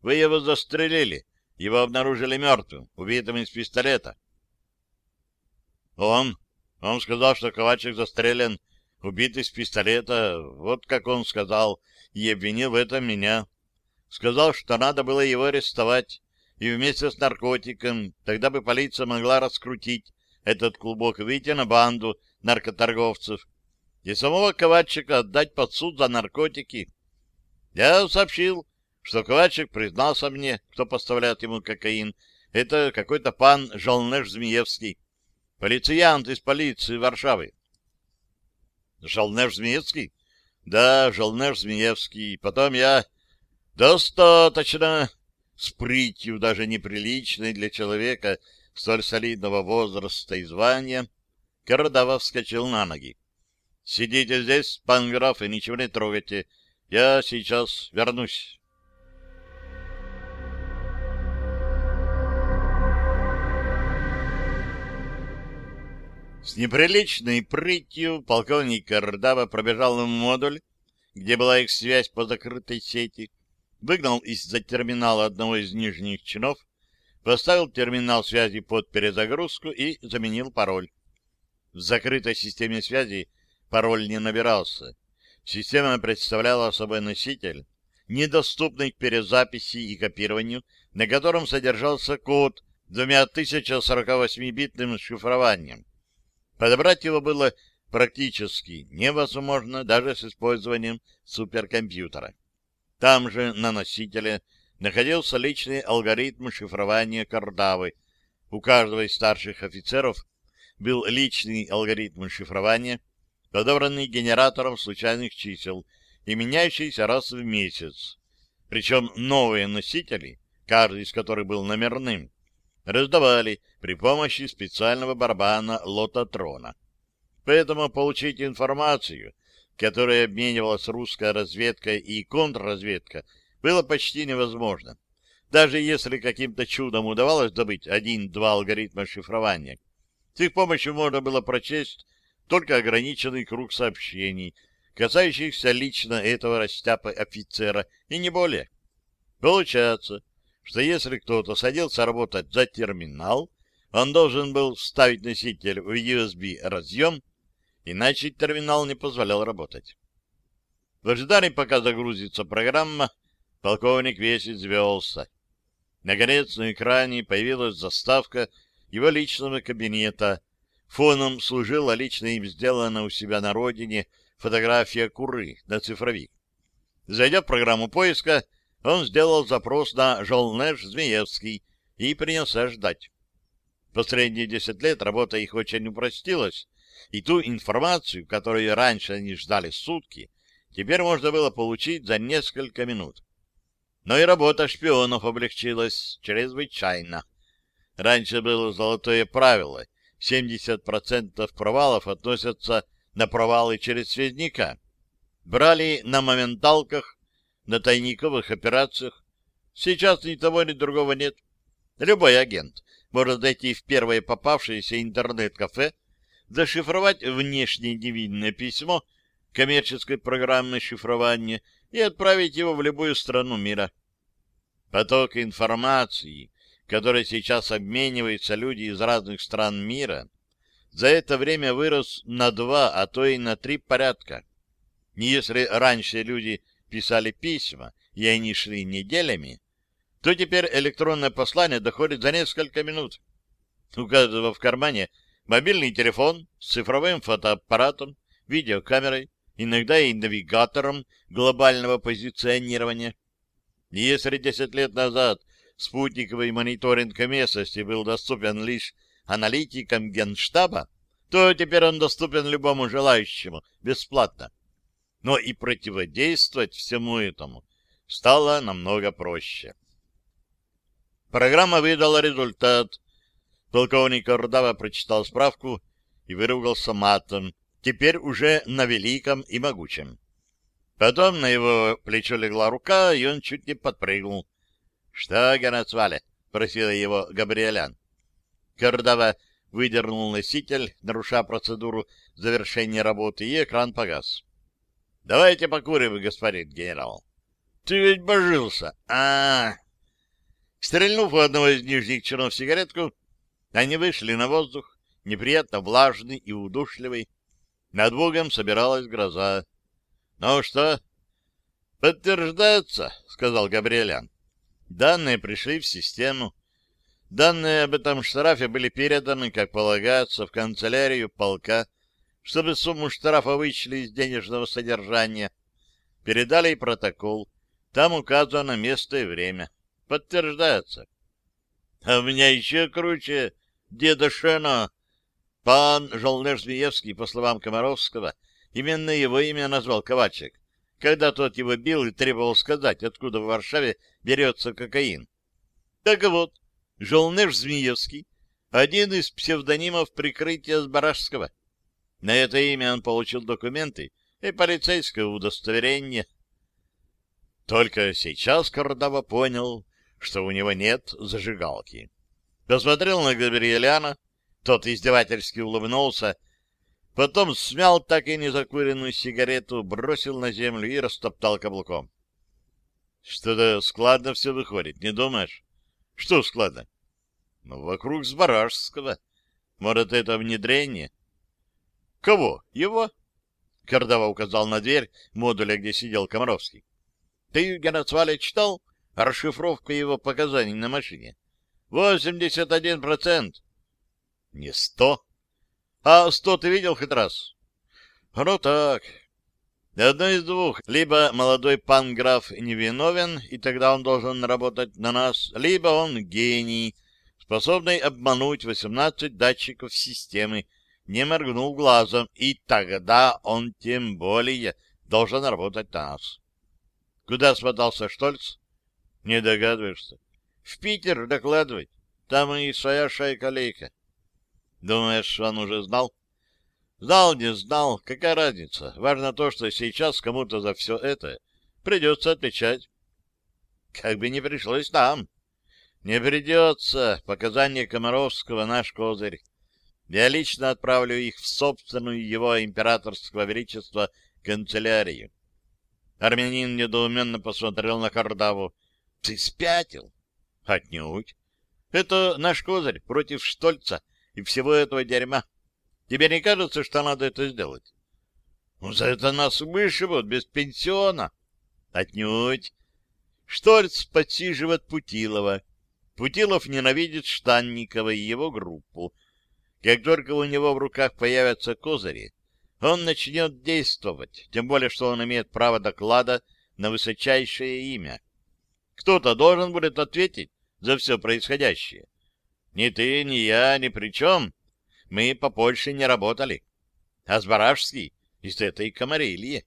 Вы его застрелили. Его обнаружили мертвым, убитым из пистолета. Он? Он сказал, что Ковачек застрелен, убит из пистолета. Вот как он сказал, и обвинил в этом меня. Сказал, что надо было его арестовать, и вместе с наркотиком, тогда бы полиция могла раскрутить этот клубок и выйти на банду наркоторговцев и самого Ковачика отдать под суд за наркотики. Я сообщил, что Ковачек признался мне, кто поставляет ему кокаин. Это какой-то пан Жалнеш Змеевский, полициянт из полиции Варшавы. Жалнеш Змеевский? Да, Жалнеш Змеевский. Потом я... Достаточно! С прытью, даже неприличной для человека столь солидного возраста и звания, Кардавов вскочил на ноги. — Сидите здесь, пан граф, и ничего не трогайте. Я сейчас вернусь. С неприличной прытью полковник Кардава пробежал в модуль, где была их связь по закрытой сети, выгнал из-за терминала одного из нижних чинов, поставил терминал связи под перезагрузку и заменил пароль. В закрытой системе связи пароль не набирался. Система представляла собой носитель, недоступный к перезаписи и копированию, на котором содержался код двумя 1048-битным шифрованием. Подобрать его было практически невозможно даже с использованием суперкомпьютера. Там же на носителе находился личный алгоритм шифрования Кардавы. У каждого из старших офицеров был личный алгоритм шифрования — подобранный генератором случайных чисел и меняющийся раз в месяц. Причем новые носители, каждый из которых был номерным, раздавали при помощи специального барабана лототрона. Поэтому получить информацию, которая обменивалась русская разведка и контрразведка, было почти невозможно. Даже если каким-то чудом удавалось добыть один-два алгоритма шифрования, с их помощью можно было прочесть только ограниченный круг сообщений, касающихся лично этого растяпа офицера, и не более. Получается, что если кто-то садился работать за терминал, он должен был вставить носитель в USB-разъем, иначе терминал не позволял работать. В ожидании, пока загрузится программа, полковник весь извелся. Наконец на экране появилась заставка его личного кабинета, Фоном служила лично им сделана у себя на родине фотография куры на цифровик. Зайдя в программу поиска, он сделал запрос на Жолнеш Змеевский и принялся ждать. Последние десять лет работа их очень упростилась, и ту информацию, которую раньше они ждали сутки, теперь можно было получить за несколько минут. Но и работа шпионов облегчилась чрезвычайно. Раньше было золотое правило — 70% провалов относятся на провалы через связника. Брали на моменталках, на тайниковых операциях. Сейчас ни того, ни другого нет. Любой агент может зайти в первое попавшееся интернет-кафе, зашифровать внешне невидное письмо коммерческой программы шифрования и отправить его в любую страну мира. Поток информации, которой сейчас обмениваются люди из разных стран мира, за это время вырос на два, а то и на три порядка. Если раньше люди писали письма, и они шли неделями, то теперь электронное послание доходит за несколько минут. У каждого в кармане мобильный телефон с цифровым фотоаппаратом, видеокамерой, иногда и навигатором глобального позиционирования. И если 10 лет назад спутниковый мониторинг местности был доступен лишь аналитикам Генштаба, то теперь он доступен любому желающему бесплатно. Но и противодействовать всему этому стало намного проще. Программа выдала результат. Полковник Ордава прочитал справку и выругался матом, теперь уже на великом и могучем. Потом на его плечо легла рука, и он чуть не подпрыгнул. — Что, Геннадьевале? — просила его Габриэлян. Кордова выдернул носитель, нарушая процедуру завершения работы, и экран погас. — Давайте покурим, господин генерал. — Ты ведь божился. А, -а, -а. Стрельнув у одного из нижних чинов сигаретку, они вышли на воздух, неприятно влажный и удушливый. Над Богом собиралась гроза. — Ну что? — Подтверждается, — сказал Габриэлян. Данные пришли в систему. Данные об этом штрафе были переданы, как полагается, в канцелярию полка, чтобы сумму штрафа вычли из денежного содержания. Передали протокол. Там указано место и время. — подтверждается. А у меня еще круче деда Шена. Пан Жолнер-Змеевский, по словам Комаровского, именно его имя назвал Ковачек, когда тот его бил и требовал сказать, откуда в Варшаве берется кокаин. Так вот, Жолнер-Змеевский — один из псевдонимов прикрытия Сбаражского. На это имя он получил документы и полицейское удостоверение. Только сейчас Кардава понял, что у него нет зажигалки. Посмотрел на Габриэляна, тот издевательски улыбнулся, потом смял так и незакуренную сигарету, бросил на землю и растоптал каблуком. — Что-то складно все выходит, не думаешь? — Что складно? — Ну, вокруг Сбаражского. Может, это внедрение? — Кого? Его? — Кордова указал на дверь модуля, где сидел Комаровский. — Ты, Геннадьевич, читал? расшифровка его показаний на машине. 81%. Не сто. А сто ты видел хоть раз? Ну так. Одно из двух. Либо молодой пан граф невиновен, и тогда он должен работать на нас, либо он гений, способный обмануть 18 датчиков системы, не моргнул глазом, и тогда он тем более должен работать на нас. Куда смотался Штольц? Не догадываешься? В Питер докладывать. Там и своя шайка-лейка. Думаешь, он уже знал? Знал, не знал, какая разница? Важно то, что сейчас кому-то за все это придется отвечать. Как бы не пришлось нам. Не придется. Показания Комаровского наш козырь. Я лично отправлю их в собственную его императорского величества канцелярию. Армянин недоуменно посмотрел на Кардаву. Ты спятил? Отнюдь. Это наш козырь против Штольца и всего этого дерьма. Тебе не кажется, что надо это сделать? Ну, за это нас вышибут без пенсиона. Отнюдь. Штольц подсиживает Путилова. Путилов ненавидит Штанникова и его группу. Как только у него в руках появятся козыри, он начнет действовать, тем более, что он имеет право доклада на высочайшее имя. Кто-то должен будет ответить за все происходящее. Ни ты, ни я, ни при чем. Мы по Польше не работали. А Збаражский из этой комарильи.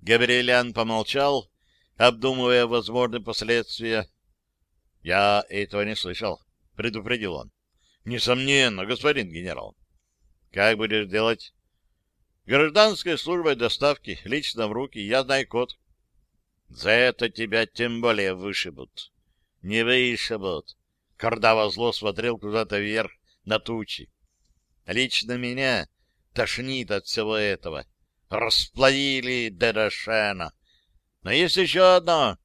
Габриэлян помолчал, обдумывая возможные последствия. — Я этого не слышал, — предупредил он. — Несомненно, господин генерал. — Как будешь делать? — Гражданской службой доставки, лично в руки, я знаю код. — За это тебя тем более вышибут. — Не вышибут. Кардава зло смотрел куда-то вверх, на тучи. Лично меня тошнит от всего этого. Расплавили Дерошена. Но есть еще одно.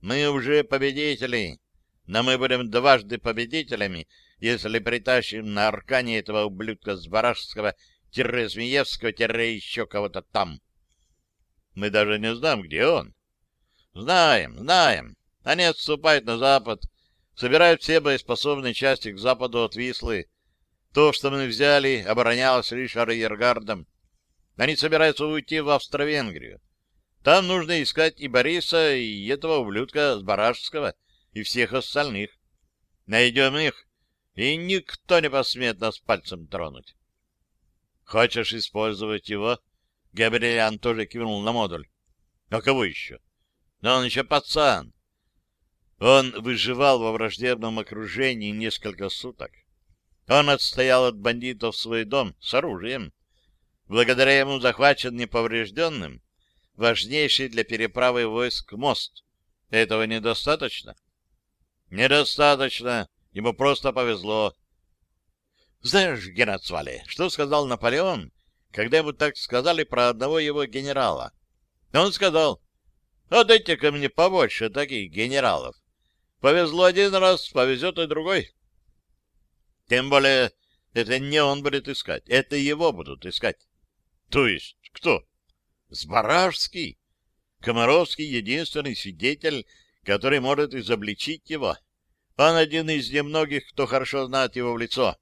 Мы уже победители. Но мы будем дважды победителями, если притащим на аркане этого ублюдка с Барашского-Змеевского-еще кого-то там. Мы даже не знаем, где он. Знаем, знаем. Они отступают на запад, собирают все боеспособные части к западу от Вислы. То, что мы взяли, оборонялось лишь арьергардом. Они собираются уйти в Австро-Венгрию. Там нужно искать и Бориса, и этого ублюдка с Барашского, и всех остальных. Найдем их, и никто не посмеет нас пальцем тронуть. Хочешь использовать его? Габриэлян тоже кивнул на модуль. А кого еще? Но он еще пацан. Он выживал во враждебном окружении несколько суток. Он отстоял от бандитов свой дом с оружием. Благодаря ему захвачен неповрежденным важнейший для переправы войск мост. Этого недостаточно? Недостаточно. Ему просто повезло. Знаешь, Геннадсвали, что сказал Наполеон, когда ему так сказали про одного его генерала? Он сказал, отдайте ко мне побольше таких генералов. Повезло один раз, повезет и другой. Тем более, это не он будет искать, это его будут искать. То есть, кто? Сбаражский. Комаровский — единственный свидетель, который может изобличить его. Он один из немногих, кто хорошо знает его в лицо.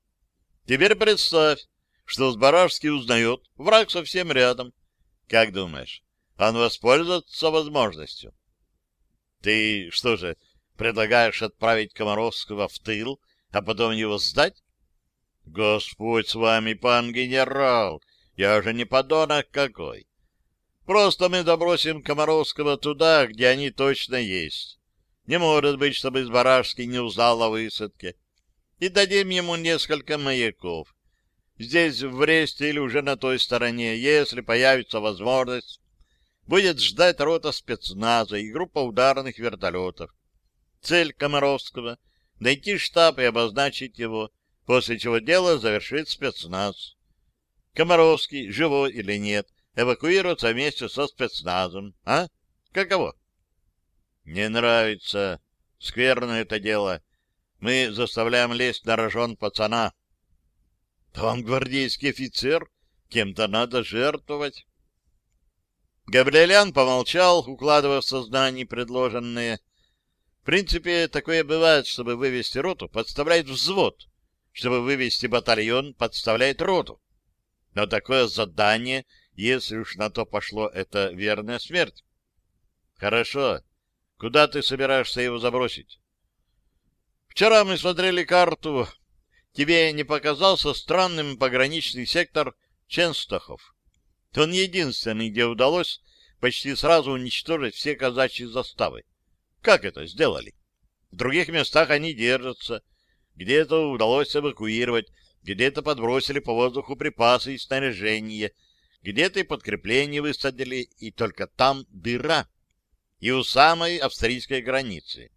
Теперь представь, что Сбаражский узнает, враг совсем рядом. Как думаешь, он воспользуется возможностью? Ты что же, Предлагаешь отправить Комаровского в тыл, а потом его сдать? Господь с вами, пан генерал, я же не подонок какой. Просто мы добросим Комаровского туда, где они точно есть. Не может быть, чтобы Избаражский не узнал о высадке. И дадим ему несколько маяков. Здесь, в Бресте или уже на той стороне, если появится возможность, будет ждать рота спецназа и группа ударных вертолетов. Цель Комаровского — найти штаб и обозначить его, после чего дело завершит спецназ. Комаровский, живой или нет, эвакуируется вместе со спецназом. А? Каково? Не нравится. Скверно это дело. Мы заставляем лезть на рожон пацана. Вам гвардейский офицер, кем-то надо жертвовать. Габриэлян помолчал, укладывая в сознание предложенные в принципе, такое бывает, чтобы вывести роту, подставляет взвод. Чтобы вывести батальон, подставляет роту. Но такое задание, если уж на то пошло, это верная смерть. Хорошо. Куда ты собираешься его забросить? Вчера мы смотрели карту. Тебе не показался странным пограничный сектор Ченстахов? Он единственный, где удалось почти сразу уничтожить все казачьи заставы. Как это сделали? В других местах они держатся. Где-то удалось эвакуировать, где-то подбросили по воздуху припасы и снаряжение, где-то и подкрепление высадили, и только там дыра. И у самой австрийской границы.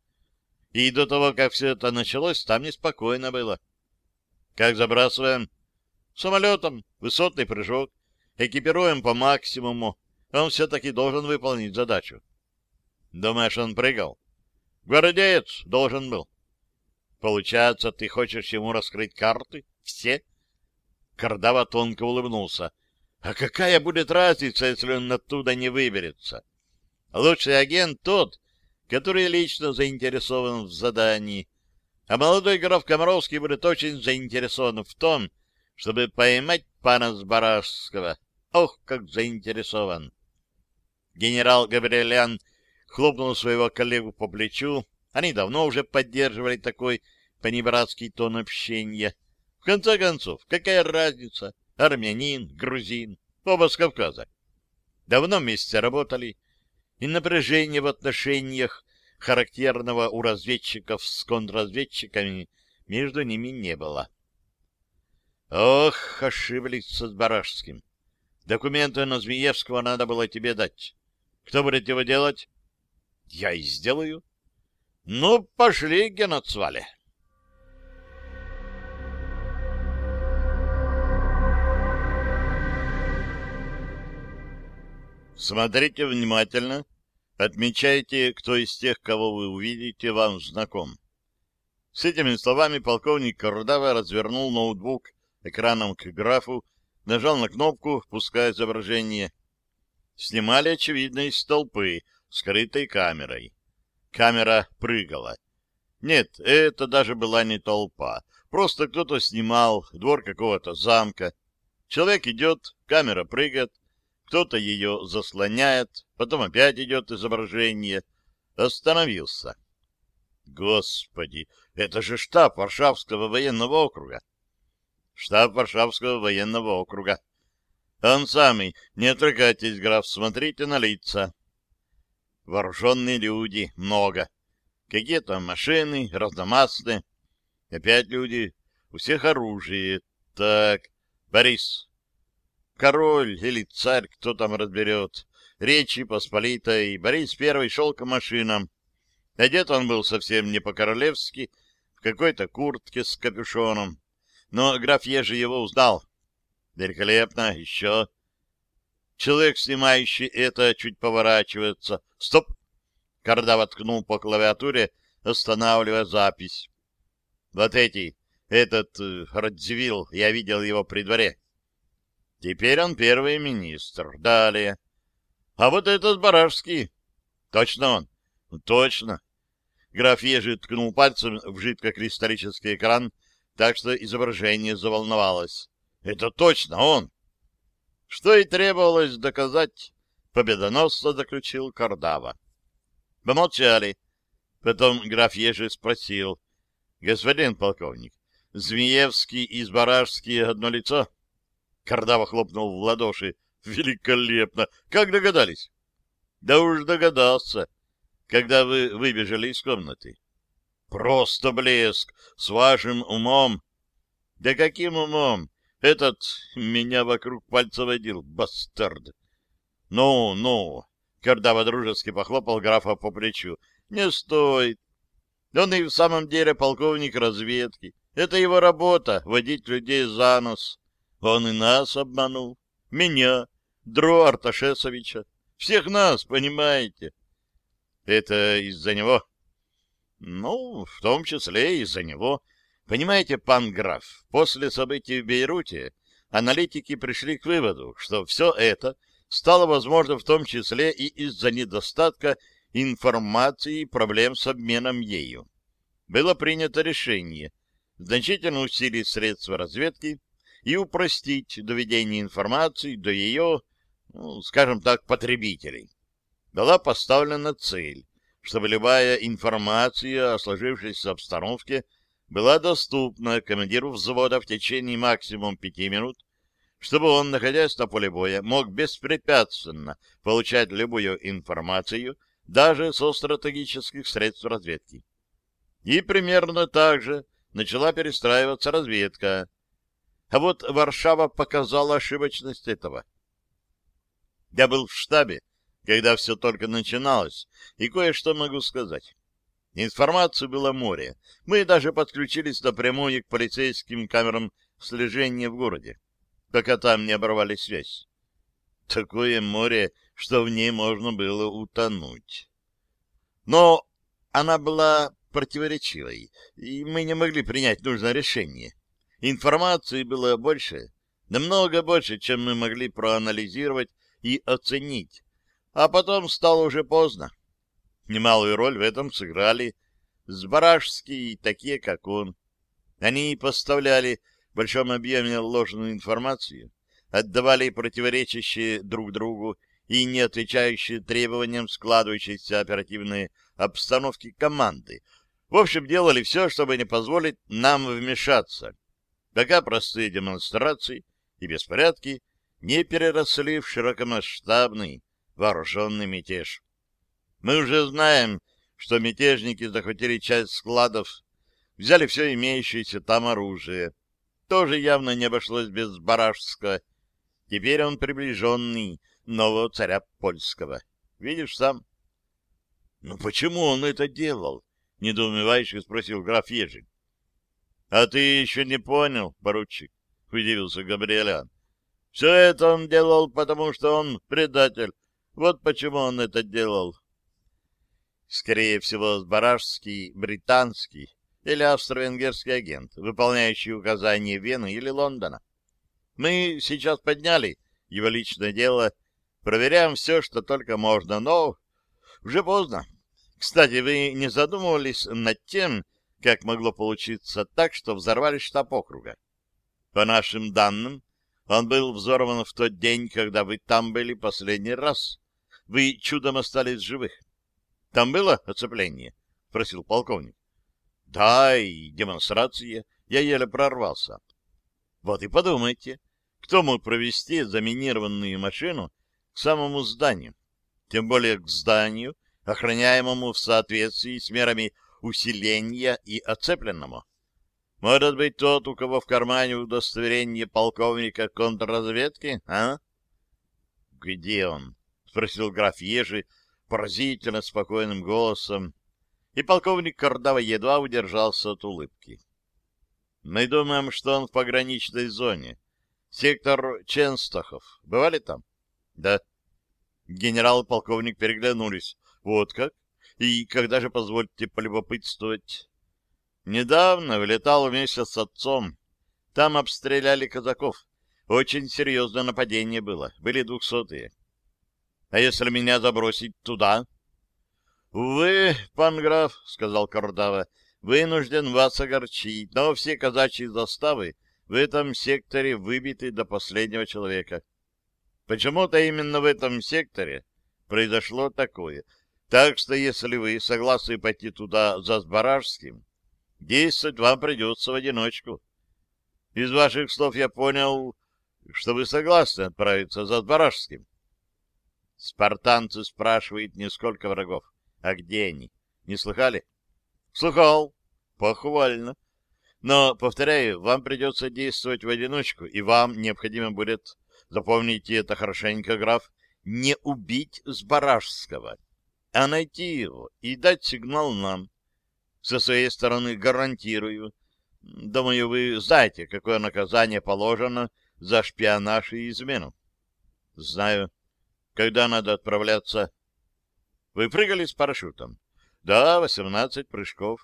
И до того, как все это началось, там неспокойно было. Как забрасываем? Самолетом, высотный прыжок, экипируем по максимуму. Он все-таки должен выполнить задачу. Думаешь, он прыгал? Гвардеец должен был. Получается, ты хочешь ему раскрыть карты? Все? Кардава тонко улыбнулся. А какая будет разница, если он оттуда не выберется? Лучший агент тот, который лично заинтересован в задании. А молодой граф Комаровский будет очень заинтересован в том, чтобы поймать пана Сбаражского. Ох, как заинтересован! Генерал Габриэлян хлопнул своего коллегу по плечу. Они давно уже поддерживали такой понебратский тон общения. В конце концов, какая разница? Армянин, грузин, оба с Кавказа. Давно вместе работали, и напряжения в отношениях, характерного у разведчиков с контрразведчиками, между ними не было. Ох, ошиблись с Барашским. Документы на Змеевского надо было тебе дать. Кто будет его делать? Я и сделаю. Ну, пошли, Геноцвале. Смотрите внимательно. Отмечайте, кто из тех, кого вы увидите, вам знаком. С этими словами полковник Кордава развернул ноутбук экраном к графу, нажал на кнопку, впуская изображение. Снимали, очевидно, из толпы, скрытой камерой. Камера прыгала. Нет, это даже была не толпа. Просто кто-то снимал двор какого-то замка. Человек идет, камера прыгает, кто-то ее заслоняет, потом опять идет изображение. Остановился. Господи, это же штаб Варшавского военного округа. Штаб Варшавского военного округа. Он самый. Не отвлекайтесь, граф, смотрите на лица. Вооруженные люди, много. Какие-то машины, разномастные. Опять люди, у всех оружие. Так, Борис. Король или царь, кто там разберет. Речи Посполитой. Борис Первый шел к машинам. Одет он был совсем не по-королевски, в какой-то куртке с капюшоном. Но граф Ежи его узнал. Великолепно, еще. Человек, снимающий это, чуть поворачивается. Стоп! Карда воткнул по клавиатуре, останавливая запись. Вот эти, этот э, Радзивилл, я видел его при дворе. Теперь он первый министр. Далее. А вот этот Барашский. Точно он. Точно. Граф Ежи ткнул пальцем в жидкокристаллический экран, так что изображение заволновалось. Это точно он. Что и требовалось доказать, победоносно заключил Кардава. Помолчали. Потом граф Ежи спросил. Господин полковник, Змеевский и Збаражский одно лицо? Кардава хлопнул в ладоши. Великолепно! Как догадались? Да уж догадался когда вы выбежали из комнаты. Просто блеск с вашим умом. Да каким умом? Этот меня вокруг пальца водил, бастард. Ну, ну, Кардава дружески похлопал графа по плечу. Не стоит. Он и в самом деле полковник разведки. Это его работа — водить людей за нос. Он и нас обманул. Меня, Дро Арташесовича. Всех нас, понимаете? Это из-за него? Ну, в том числе из-за него. Понимаете, пан граф, после событий в Бейруте аналитики пришли к выводу, что все это стало возможно в том числе и из-за недостатка информации и проблем с обменом ею. Было принято решение значительно усилить средства разведки и упростить доведение информации до ее, ну, скажем так, потребителей была поставлена цель, чтобы любая информация о сложившейся обстановке была доступна командиру взвода в течение максимум пяти минут, чтобы он, находясь на поле боя, мог беспрепятственно получать любую информацию, даже со стратегических средств разведки. И примерно так же начала перестраиваться разведка. А вот Варшава показала ошибочность этого. Я был в штабе, когда все только начиналось, и кое-что могу сказать. Информации было море. Мы даже подключились напрямую к полицейским камерам слежения в городе, пока там не оборвали связь. Такое море, что в ней можно было утонуть. Но она была противоречивой, и мы не могли принять нужное решение. Информации было больше, намного больше, чем мы могли проанализировать и оценить а потом стало уже поздно. Немалую роль в этом сыграли Збаражские, такие как он. Они поставляли в большом объеме ложную информацию, отдавали противоречащие друг другу и не отвечающие требованиям складывающейся оперативной обстановки команды. В общем, делали все, чтобы не позволить нам вмешаться, пока простые демонстрации и беспорядки не переросли в широкомасштабный вооруженный мятеж. Мы уже знаем, что мятежники захватили часть складов, взяли все имеющееся там оружие. Тоже явно не обошлось без Барашского. Теперь он приближенный нового царя польского. Видишь сам? — Ну почему он это делал? — недоумевающе спросил граф Ежик. — А ты еще не понял, поручик? — удивился Габриэлян. — Все это он делал, потому что он предатель. Вот почему он это делал. Скорее всего, Барашский британский или австро-венгерский агент, выполняющий указания Вены или Лондона. Мы сейчас подняли его личное дело, проверяем все, что только можно, но уже поздно. Кстати, вы не задумывались над тем, как могло получиться так, что взорвали штаб округа? По нашим данным, он был взорван в тот день, когда вы там были последний раз. Вы чудом остались живых. Там было оцепление? — спросил полковник. — Да, и демонстрация. Я еле прорвался. Вот и подумайте, кто мог провести заминированную машину к самому зданию? Тем более к зданию, охраняемому в соответствии с мерами усиления и оцепленному. Может быть, тот, у кого в кармане удостоверение полковника контрразведки, а? — Где он? — спросил граф Ежи, поразительно спокойным голосом, и полковник Кордава едва удержался от улыбки. Мы думаем, что он в пограничной зоне. Сектор Ченстахов. Бывали там? Да. Генерал и полковник переглянулись. Вот как? И когда же, позвольте полюбопытствовать? Недавно влетал вместе с отцом. Там обстреляли казаков. Очень серьезное нападение было. Были двухсотые. А если меня забросить туда? — Увы, пан граф, — сказал Кордава, — вынужден вас огорчить, но все казачьи заставы в этом секторе выбиты до последнего человека. Почему-то именно в этом секторе произошло такое. Так что, если вы согласны пойти туда за Сбаражским, действовать вам придется в одиночку. Из ваших слов я понял, что вы согласны отправиться за Сбаражским. Спартанцы спрашивают не сколько врагов, а где они. Не слыхали? Слыхал. Похвально. Но, повторяю, вам придется действовать в одиночку, и вам необходимо будет, запомните это хорошенько, граф, не убить Сбаражского, а найти его и дать сигнал нам. Со своей стороны гарантирую. Думаю, вы знаете, какое наказание положено за шпионаж и измену. Знаю. Когда надо отправляться? Вы прыгали с парашютом? Да, 18 прыжков.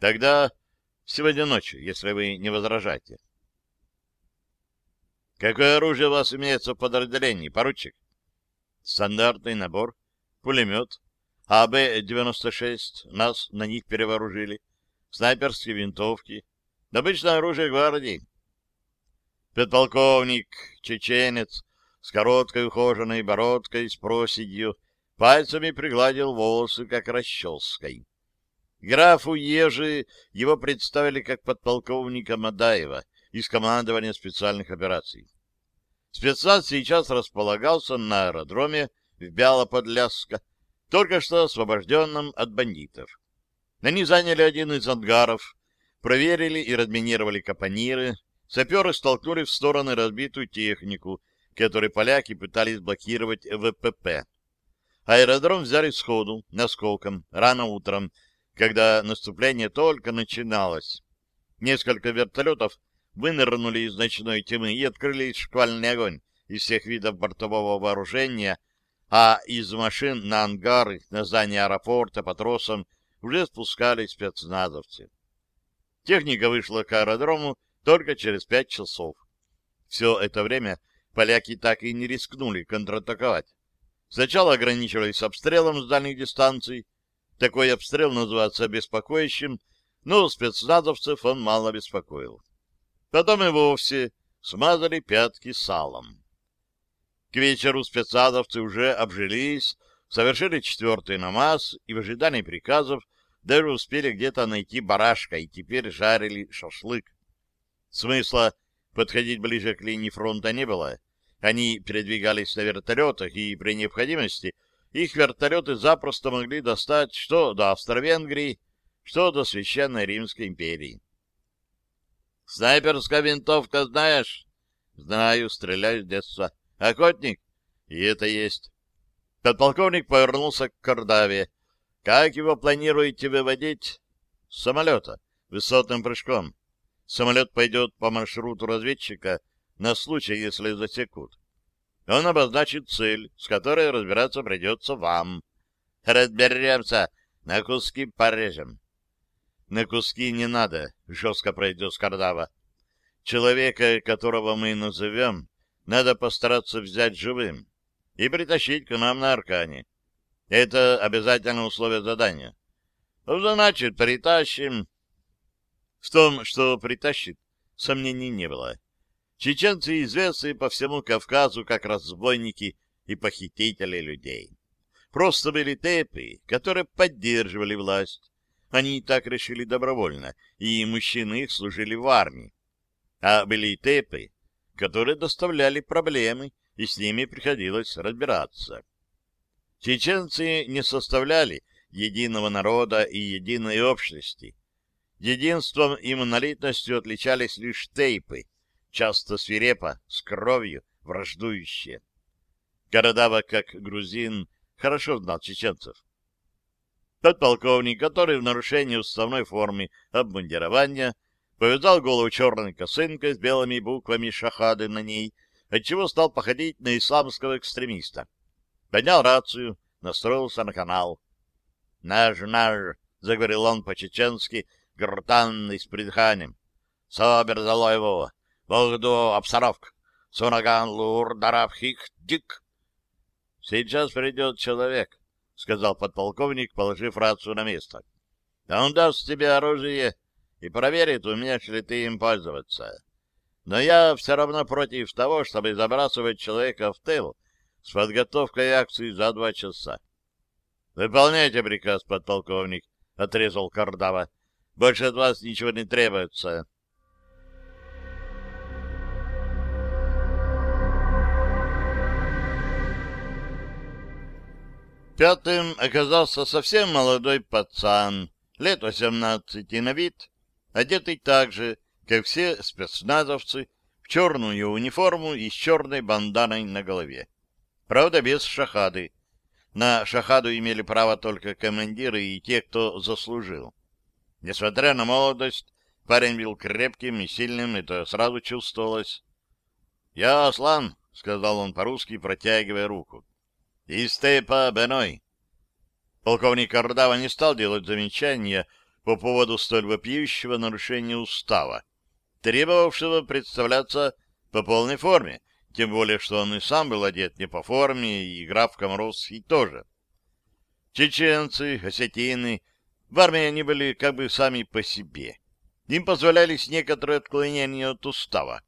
Тогда сегодня ночью, если вы не возражаете. Какое оружие у вас имеется в подразделении, поручик? Стандартный набор, пулемет, АБ-96, нас на них перевооружили, снайперские винтовки, обычное оружие гвардии. Подполковник, чеченец, с короткой ухоженной бородкой, с проседью, пальцами пригладил волосы, как расческой. Графу Ежи его представили как подполковника Мадаева из командования специальных операций. Спецназ сейчас располагался на аэродроме в Бяло-Подляска, только что освобожденном от бандитов. Они заняли один из ангаров, проверили и разминировали капониры, саперы столкнули в стороны разбитую технику, который поляки пытались блокировать ВПП. Аэродром взяли сходу, наскоком, рано утром, когда наступление только начиналось. Несколько вертолетов вынырнули из ночной тьмы и открыли шквальный огонь из всех видов бортового вооружения, а из машин на ангары, на здание аэропорта по тросам уже спускались спецназовцы. Техника вышла к аэродрому только через пять часов. Все это время поляки так и не рискнули контратаковать. Сначала ограничивались обстрелом с дальних дистанций. Такой обстрел называется беспокоящим, но спецназовцев он мало беспокоил. Потом и вовсе смазали пятки салом. К вечеру спецназовцы уже обжились, совершили четвертый намаз и в ожидании приказов даже успели где-то найти барашка и теперь жарили шашлык. Смысла подходить ближе к линии фронта не было, Они передвигались на вертолетах, и при необходимости их вертолеты запросто могли достать что до Австро-Венгрии, что до Священной Римской империи. «Снайперская винтовка знаешь?» «Знаю, стреляю с детства. Охотник?» «И это есть». Подполковник повернулся к Кордаве. «Как его планируете выводить?» «С самолета, высотным прыжком. Самолет пойдет по маршруту разведчика на случай, если засекут. Он обозначит цель, с которой разбираться придется вам. Разберемся, на куски порежем. На куски не надо, жестко произнес Кардава. Человека, которого мы назовем, надо постараться взять живым и притащить к нам на Аркане. Это обязательное условие задания. Ну, значит, притащим. В том, что притащит, сомнений не было. Чеченцы известны по всему Кавказу как разбойники и похитители людей. Просто были тепы, которые поддерживали власть. Они так решили добровольно, и мужчины их служили в армии. А были и тепы, которые доставляли проблемы, и с ними приходилось разбираться. Чеченцы не составляли единого народа и единой общности. Единством и монолитностью отличались лишь тейпы, часто свирепо, с кровью, враждующие. Городава, как грузин, хорошо знал чеченцев. Подполковник, который в нарушении уставной формы обмундирования повязал голову черной косынкой с белыми буквами шахады на ней, отчего стал походить на исламского экстремиста. Поднял рацию, настроился на канал. «Наш, наш!» — заговорил он по-чеченски, гортанный с придыханием. «Собер его! Богду обстановка! Сунаган лур дарав хих дик!» «Сейчас придет человек», — сказал подполковник, положив рацию на место. «Он даст тебе оружие и проверит, умеешь ли ты им пользоваться. Но я все равно против того, чтобы забрасывать человека в тыл с подготовкой акции за два часа. — Выполняйте приказ, подполковник, — отрезал Кардава. — Больше от вас ничего не требуется. Пятым оказался совсем молодой пацан, лет восемнадцати на вид, одетый так же, как все спецназовцы, в черную униформу и с черной банданой на голове. Правда, без шахады. На шахаду имели право только командиры и те, кто заслужил. Несмотря на молодость, парень был крепким и сильным, это сразу чувствовалось. — Я Аслан, — сказал он по-русски, протягивая руку. — Из степа Беной. Полковник Ордава не стал делать замечания по поводу столь вопиющего нарушения устава, требовавшего представляться по полной форме, тем более, что он и сам был одет не по форме, и граф Комаровский тоже. Чеченцы, осетины, в армии они были как бы сами по себе. Им позволялись некоторые отклонения от устава.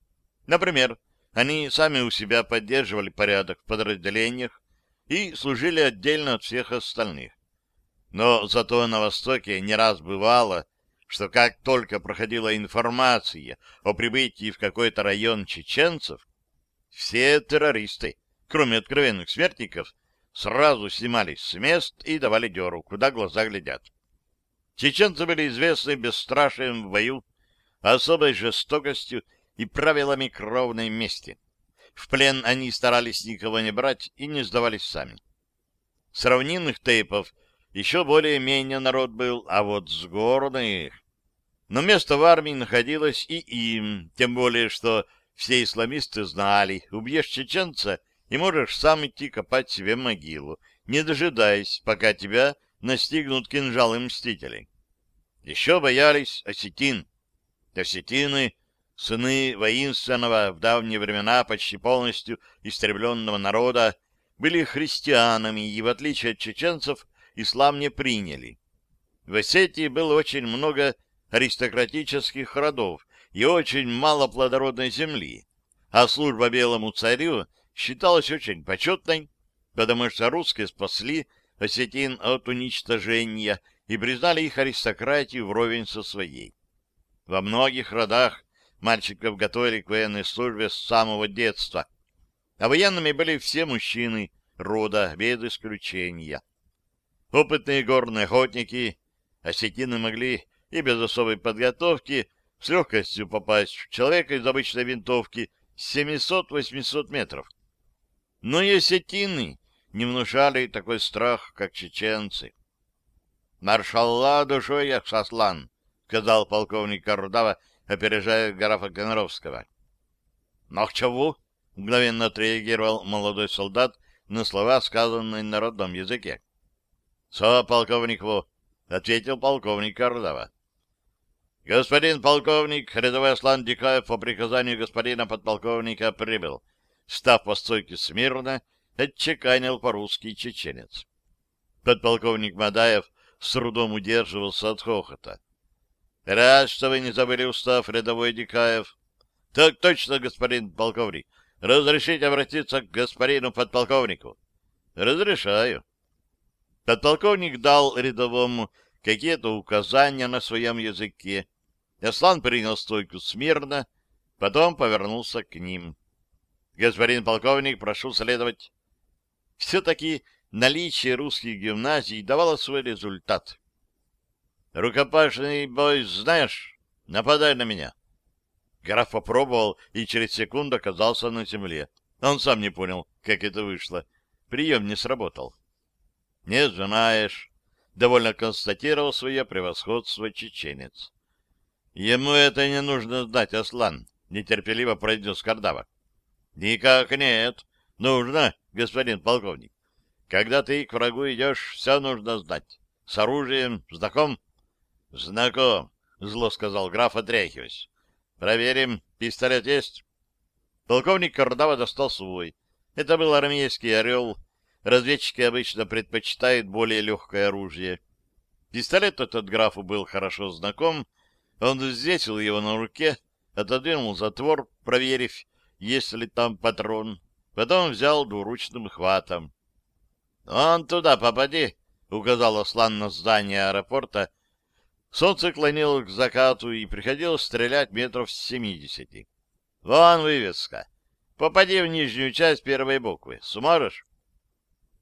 Например, они сами у себя поддерживали порядок в подразделениях и служили отдельно от всех остальных. Но зато на Востоке не раз бывало, что как только проходила информация о прибытии в какой-то район чеченцев, все террористы, кроме откровенных смертников, сразу снимались с мест и давали дёру, куда глаза глядят. Чеченцы были известны бесстрашием в бою, особой жестокостью и правилами кровной мести. В плен они старались никого не брать и не сдавались сами. С равнинных тейпов еще более-менее народ был, а вот с горных... Но место в армии находилось и им, тем более, что все исламисты знали, убьешь чеченца и можешь сам идти копать себе могилу, не дожидаясь, пока тебя настигнут кинжалы мстителей. Еще боялись осетин. Осетины — сыны воинственного в давние времена почти полностью истребленного народа, были христианами и, в отличие от чеченцев, ислам не приняли. В Осетии было очень много аристократических родов и очень мало плодородной земли, а служба белому царю считалась очень почетной, потому что русские спасли осетин от уничтожения и признали их аристократию вровень со своей. Во многих родах мальчиков готовили к военной службе с самого детства. а военными были все мужчины рода, без исключения. Опытные горные охотники, осетины могли и без особой подготовки с легкостью попасть в человека из обычной винтовки с 700-800 метров. Но и осетины не внушали такой страх, как чеченцы. «Маршалла душой я шаслан», — сказал полковник Кардава, опережая графа Коноровского. «Нахчаву?» — мгновенно отреагировал молодой солдат на слова, сказанные на родном языке. «Со, полковник Ву», — ответил полковник Кардава. «Господин полковник, рядовой Аслан Дикаев по приказанию господина подполковника прибыл». Став по стойке смирно, отчеканил по-русски чеченец. Подполковник Мадаев с трудом удерживался от хохота. — Рад, что вы не забыли устав, рядовой Дикаев. — Так точно, господин полковник. Разрешите обратиться к господину подполковнику? — Разрешаю. Подполковник дал рядовому какие-то указания на своем языке. Аслан принял стойку смирно, потом повернулся к ним. — Господин полковник, прошу следовать. Все-таки наличие русских гимназий давало свой результат. Рукопашный бой знаешь? Нападай на меня. Граф попробовал и через секунду оказался на земле. Он сам не понял, как это вышло. Прием не сработал. Не знаешь. Довольно констатировал свое превосходство чеченец. Ему это не нужно знать, Аслан, нетерпеливо произнес Кардава. Никак нет. Нужно, господин полковник. Когда ты к врагу идешь, все нужно знать. С оружием знаком? — Знаком, — зло сказал граф, отряхиваясь. — Проверим. Пистолет есть? Полковник Кардава достал свой. Это был армейский «Орел». Разведчики обычно предпочитают более легкое оружие. Пистолет этот графу был хорошо знаком. Он взвесил его на руке, отодвинул затвор, проверив, есть ли там патрон. Потом взял двуручным хватом. — Он туда попади, — указал Аслан на здание аэропорта, — Солнце клонило к закату, и приходилось стрелять метров с семидесяти. Вон вывеска. Попади в нижнюю часть первой буквы. Сможешь?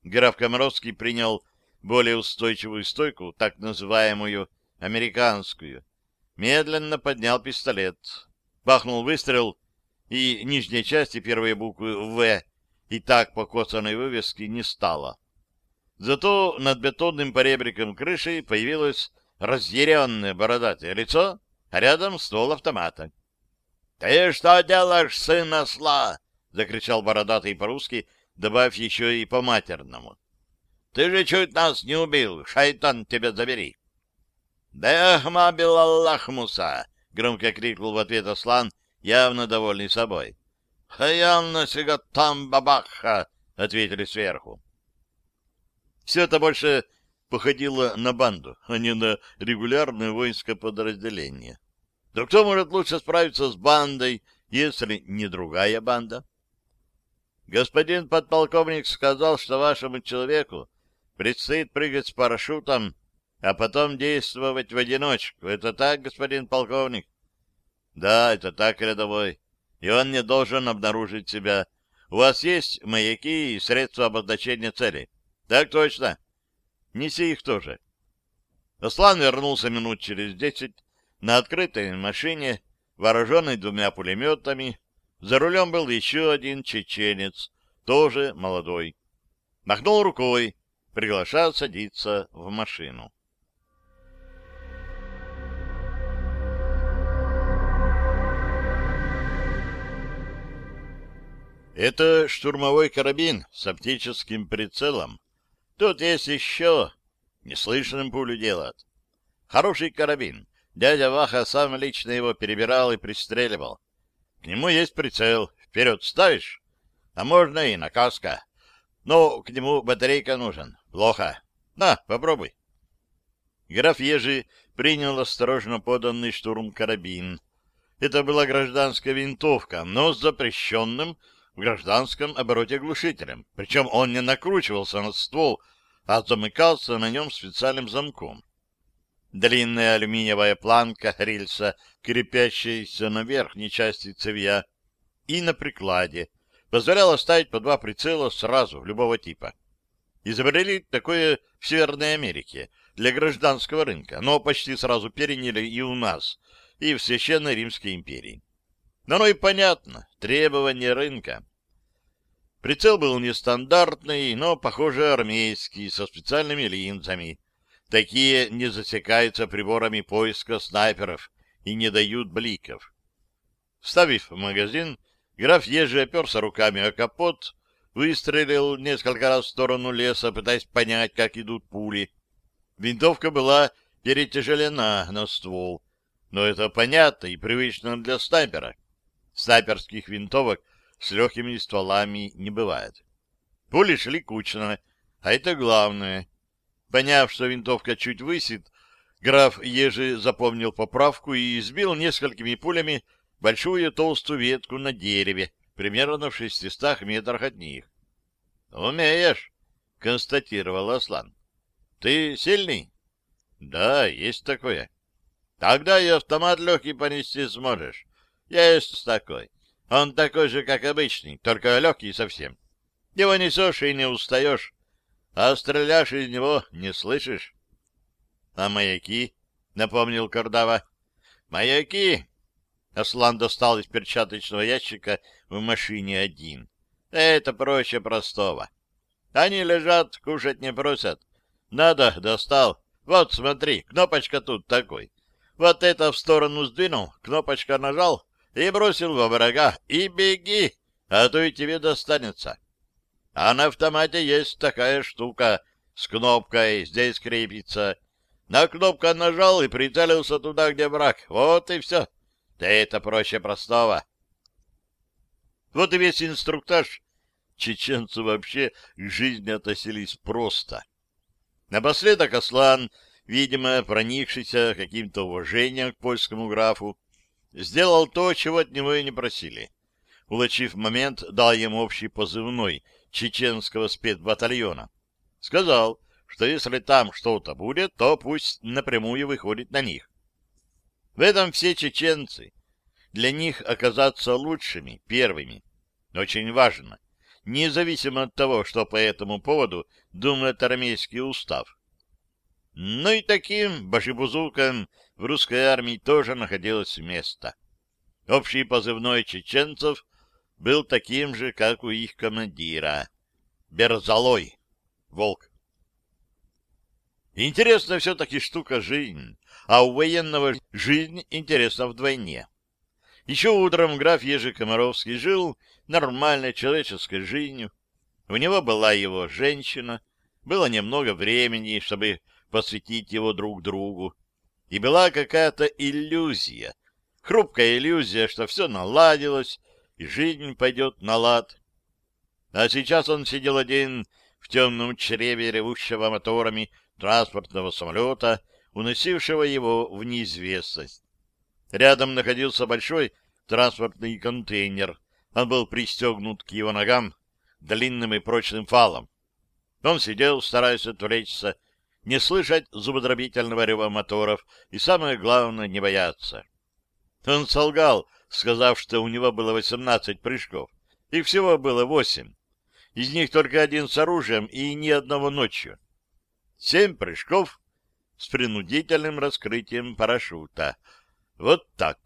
Граф Комаровский принял более устойчивую стойку, так называемую американскую. Медленно поднял пистолет. Бахнул выстрел, и нижней части первой буквы «В» и так покоцанной вывески не стало. Зато над бетонным поребриком крыши появилась разъяренное бородатое лицо, а рядом ствол автомата. — Ты что делаешь, сын осла? — закричал бородатый по-русски, добавив еще и по-матерному. — Ты же чуть нас не убил, шайтан тебя забери! — Бехма Аллах Муса! — громко крикнул в ответ Аслан, явно довольный собой. — Хаянна сигатам бабаха! — ответили сверху. Все это больше походила на банду, а не на регулярное воинское подразделение. Да кто может лучше справиться с бандой, если не другая банда? Господин подполковник сказал, что вашему человеку предстоит прыгать с парашютом, а потом действовать в одиночку. Это так, господин полковник? Да, это так, рядовой. И он не должен обнаружить себя. У вас есть маяки и средства обозначения цели? Так точно. Неси их тоже. Аслан вернулся минут через десять на открытой машине, вооруженной двумя пулеметами. За рулем был еще один чеченец, тоже молодой. Махнул рукой, приглашая садиться в машину. Это штурмовой карабин с оптическим прицелом. Тут есть еще. Неслышным пулю делать. Хороший карабин. Дядя Ваха сам лично его перебирал и пристреливал. К нему есть прицел. Вперед ставишь? А можно и на каска. Но к нему батарейка нужен. Плохо. На, попробуй. Граф Ежи принял осторожно поданный штурм карабин. Это была гражданская винтовка, но с запрещенным в гражданском обороте глушителем. Причем он не накручивался на ствол, а замыкался на нем специальным замком. Длинная алюминиевая планка рельса, крепящаяся на верхней части цевья, и на прикладе, позволяло ставить по два прицела сразу, любого типа. Изобрели такое в Северной Америке для гражданского рынка, но почти сразу переняли и у нас, и в Священной Римской империи. Но оно и понятно, требования рынка. Прицел был нестандартный, но, похоже, армейский, со специальными линзами. Такие не засекаются приборами поиска снайперов и не дают бликов. Вставив магазин, граф Ежи оперся руками о капот, выстрелил несколько раз в сторону леса, пытаясь понять, как идут пули. Винтовка была перетяжелена на ствол, но это понятно и привычно для снайпера. Снайперских винтовок с легкими стволами не бывает. Пули шли кучно, а это главное. Поняв, что винтовка чуть высит, граф Ежи запомнил поправку и избил несколькими пулями большую толстую ветку на дереве, примерно в шестистах метрах от них. — Умеешь, — констатировал Аслан. — Ты сильный? — Да, есть такое. — Тогда и автомат легкий понести сможешь. Есть такой. Он такой же, как обычный, только легкий совсем. Его несешь и не устаешь, а стреляешь из него не слышишь. — А маяки? — напомнил Кардава. — Маяки? Аслан достал из перчаточного ящика в машине один. Это проще простого. Они лежат, кушать не просят. Надо, достал. Вот, смотри, кнопочка тут такой. Вот это в сторону сдвинул, кнопочка нажал, и бросил во врага. И беги, а то и тебе достанется. А на автомате есть такая штука с кнопкой, здесь крепится. На кнопку нажал и прицелился туда, где враг. Вот и все. Да это проще простого. Вот и весь инструктаж. Чеченцы вообще к жизни относились просто. Напоследок Аслан, видимо, проникшийся каким-то уважением к польскому графу, сделал то, чего от него и не просили. Улучив момент, дал ему общий позывной чеченского спецбатальона. Сказал, что если там что-то будет, то пусть напрямую выходит на них. В этом все чеченцы. Для них оказаться лучшими, первыми. Очень важно, независимо от того, что по этому поводу думает армейский устав. Ну и таким башибузукам в русской армии тоже находилось место. Общий позывной чеченцев был таким же, как у их командира. Берзалой, волк. Интересная все-таки штука жизнь, а у военного жизнь интересна вдвойне. Еще утром граф Ежи Комаровский жил нормальной человеческой жизнью. У него была его женщина, было немного времени, чтобы посвятить его друг другу. И была какая-то иллюзия, хрупкая иллюзия, что все наладилось, и жизнь пойдет на лад. А сейчас он сидел один в темном чреве ревущего моторами транспортного самолета, уносившего его в неизвестность. Рядом находился большой транспортный контейнер. Он был пристегнут к его ногам длинным и прочным фалом. Он сидел, стараясь отвлечься, не слышать зубодробительного рева моторов и, самое главное, не бояться. Он солгал, сказав, что у него было 18 прыжков. Их всего было восемь. Из них только один с оружием и ни одного ночью. Семь прыжков с принудительным раскрытием парашюта. Вот так.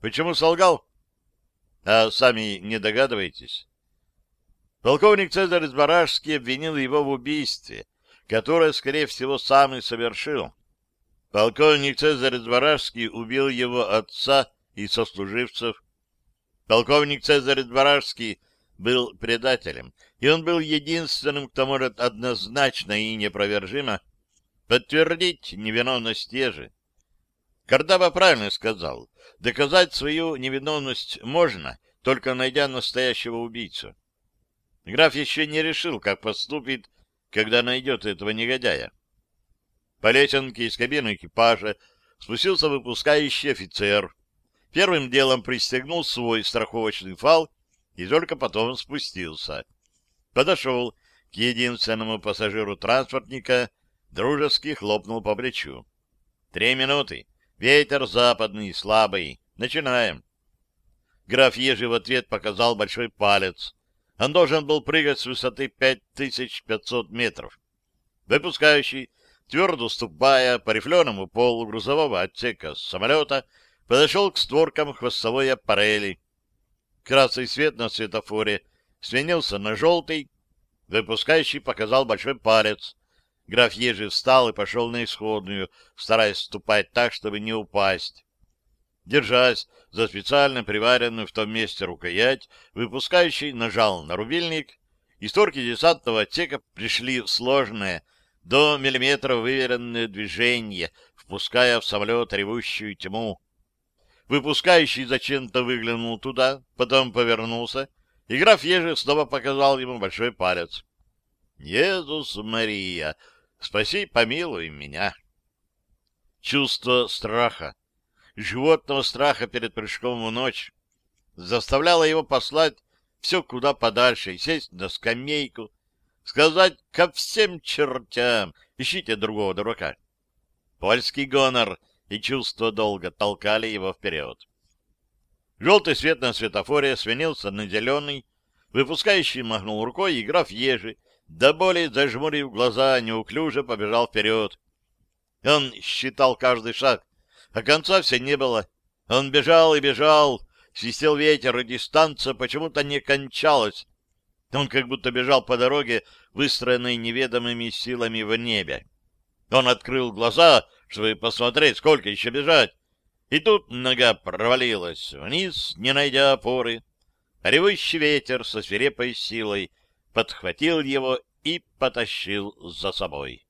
Почему солгал? А сами не догадываетесь? Полковник Цезарь Збаражский обвинил его в убийстве, которое, скорее всего, сам и совершил. Полковник Цезарь Дворажский убил его отца и сослуживцев. Полковник Цезарь Дворажский был предателем, и он был единственным, кто может однозначно и непровержимо подтвердить невиновность Ежи. Кардава правильно сказал, доказать свою невиновность можно, только найдя настоящего убийцу. Граф еще не решил, как поступит, когда найдет этого негодяя. По лесенке из кабины экипажа спустился выпускающий офицер. Первым делом пристегнул свой страховочный фал и только потом спустился. Подошел к единственному пассажиру транспортника, дружески хлопнул по плечу. «Три минуты. Ветер западный, слабый. Начинаем». Граф Ежи в ответ показал большой палец. Он должен был прыгать с высоты 5500 метров. Выпускающий, твердо ступая по рифленому полу грузового отсека самолета, подошел к створкам хвостовой аппарели. Красный свет на светофоре сменился на желтый. Выпускающий показал большой палец. Граф Ежи встал и пошел на исходную, стараясь ступать так, чтобы не упасть. Держась за специально приваренную в том месте рукоять, выпускающий нажал на рубильник, и створки десантного отсека пришли в сложное, до миллиметра выверенное движение, впуская в самолет ревущую тьму. Выпускающий зачем-то выглянул туда, потом повернулся, и граф Ежи снова показал ему большой палец. «Иисус Мария, спаси, помилуй меня!» Чувство страха животного страха перед прыжком в ночь, заставляла его послать все куда подальше и сесть на скамейку, сказать ко всем чертям, ищите другого дурака. Польский гонор и чувство долга толкали его вперед. Желтый свет на светофоре сменился на зеленый, выпускающий махнул рукой, и граф Ежи, до боли зажмурив глаза, неуклюже побежал вперед. Он считал каждый шаг, а конца все не было. Он бежал и бежал, свистел ветер, и дистанция почему-то не кончалась. Он как будто бежал по дороге, выстроенной неведомыми силами в небе. Он открыл глаза, чтобы посмотреть, сколько еще бежать. И тут нога провалилась вниз, не найдя опоры. Ревущий ветер со свирепой силой подхватил его и потащил за собой.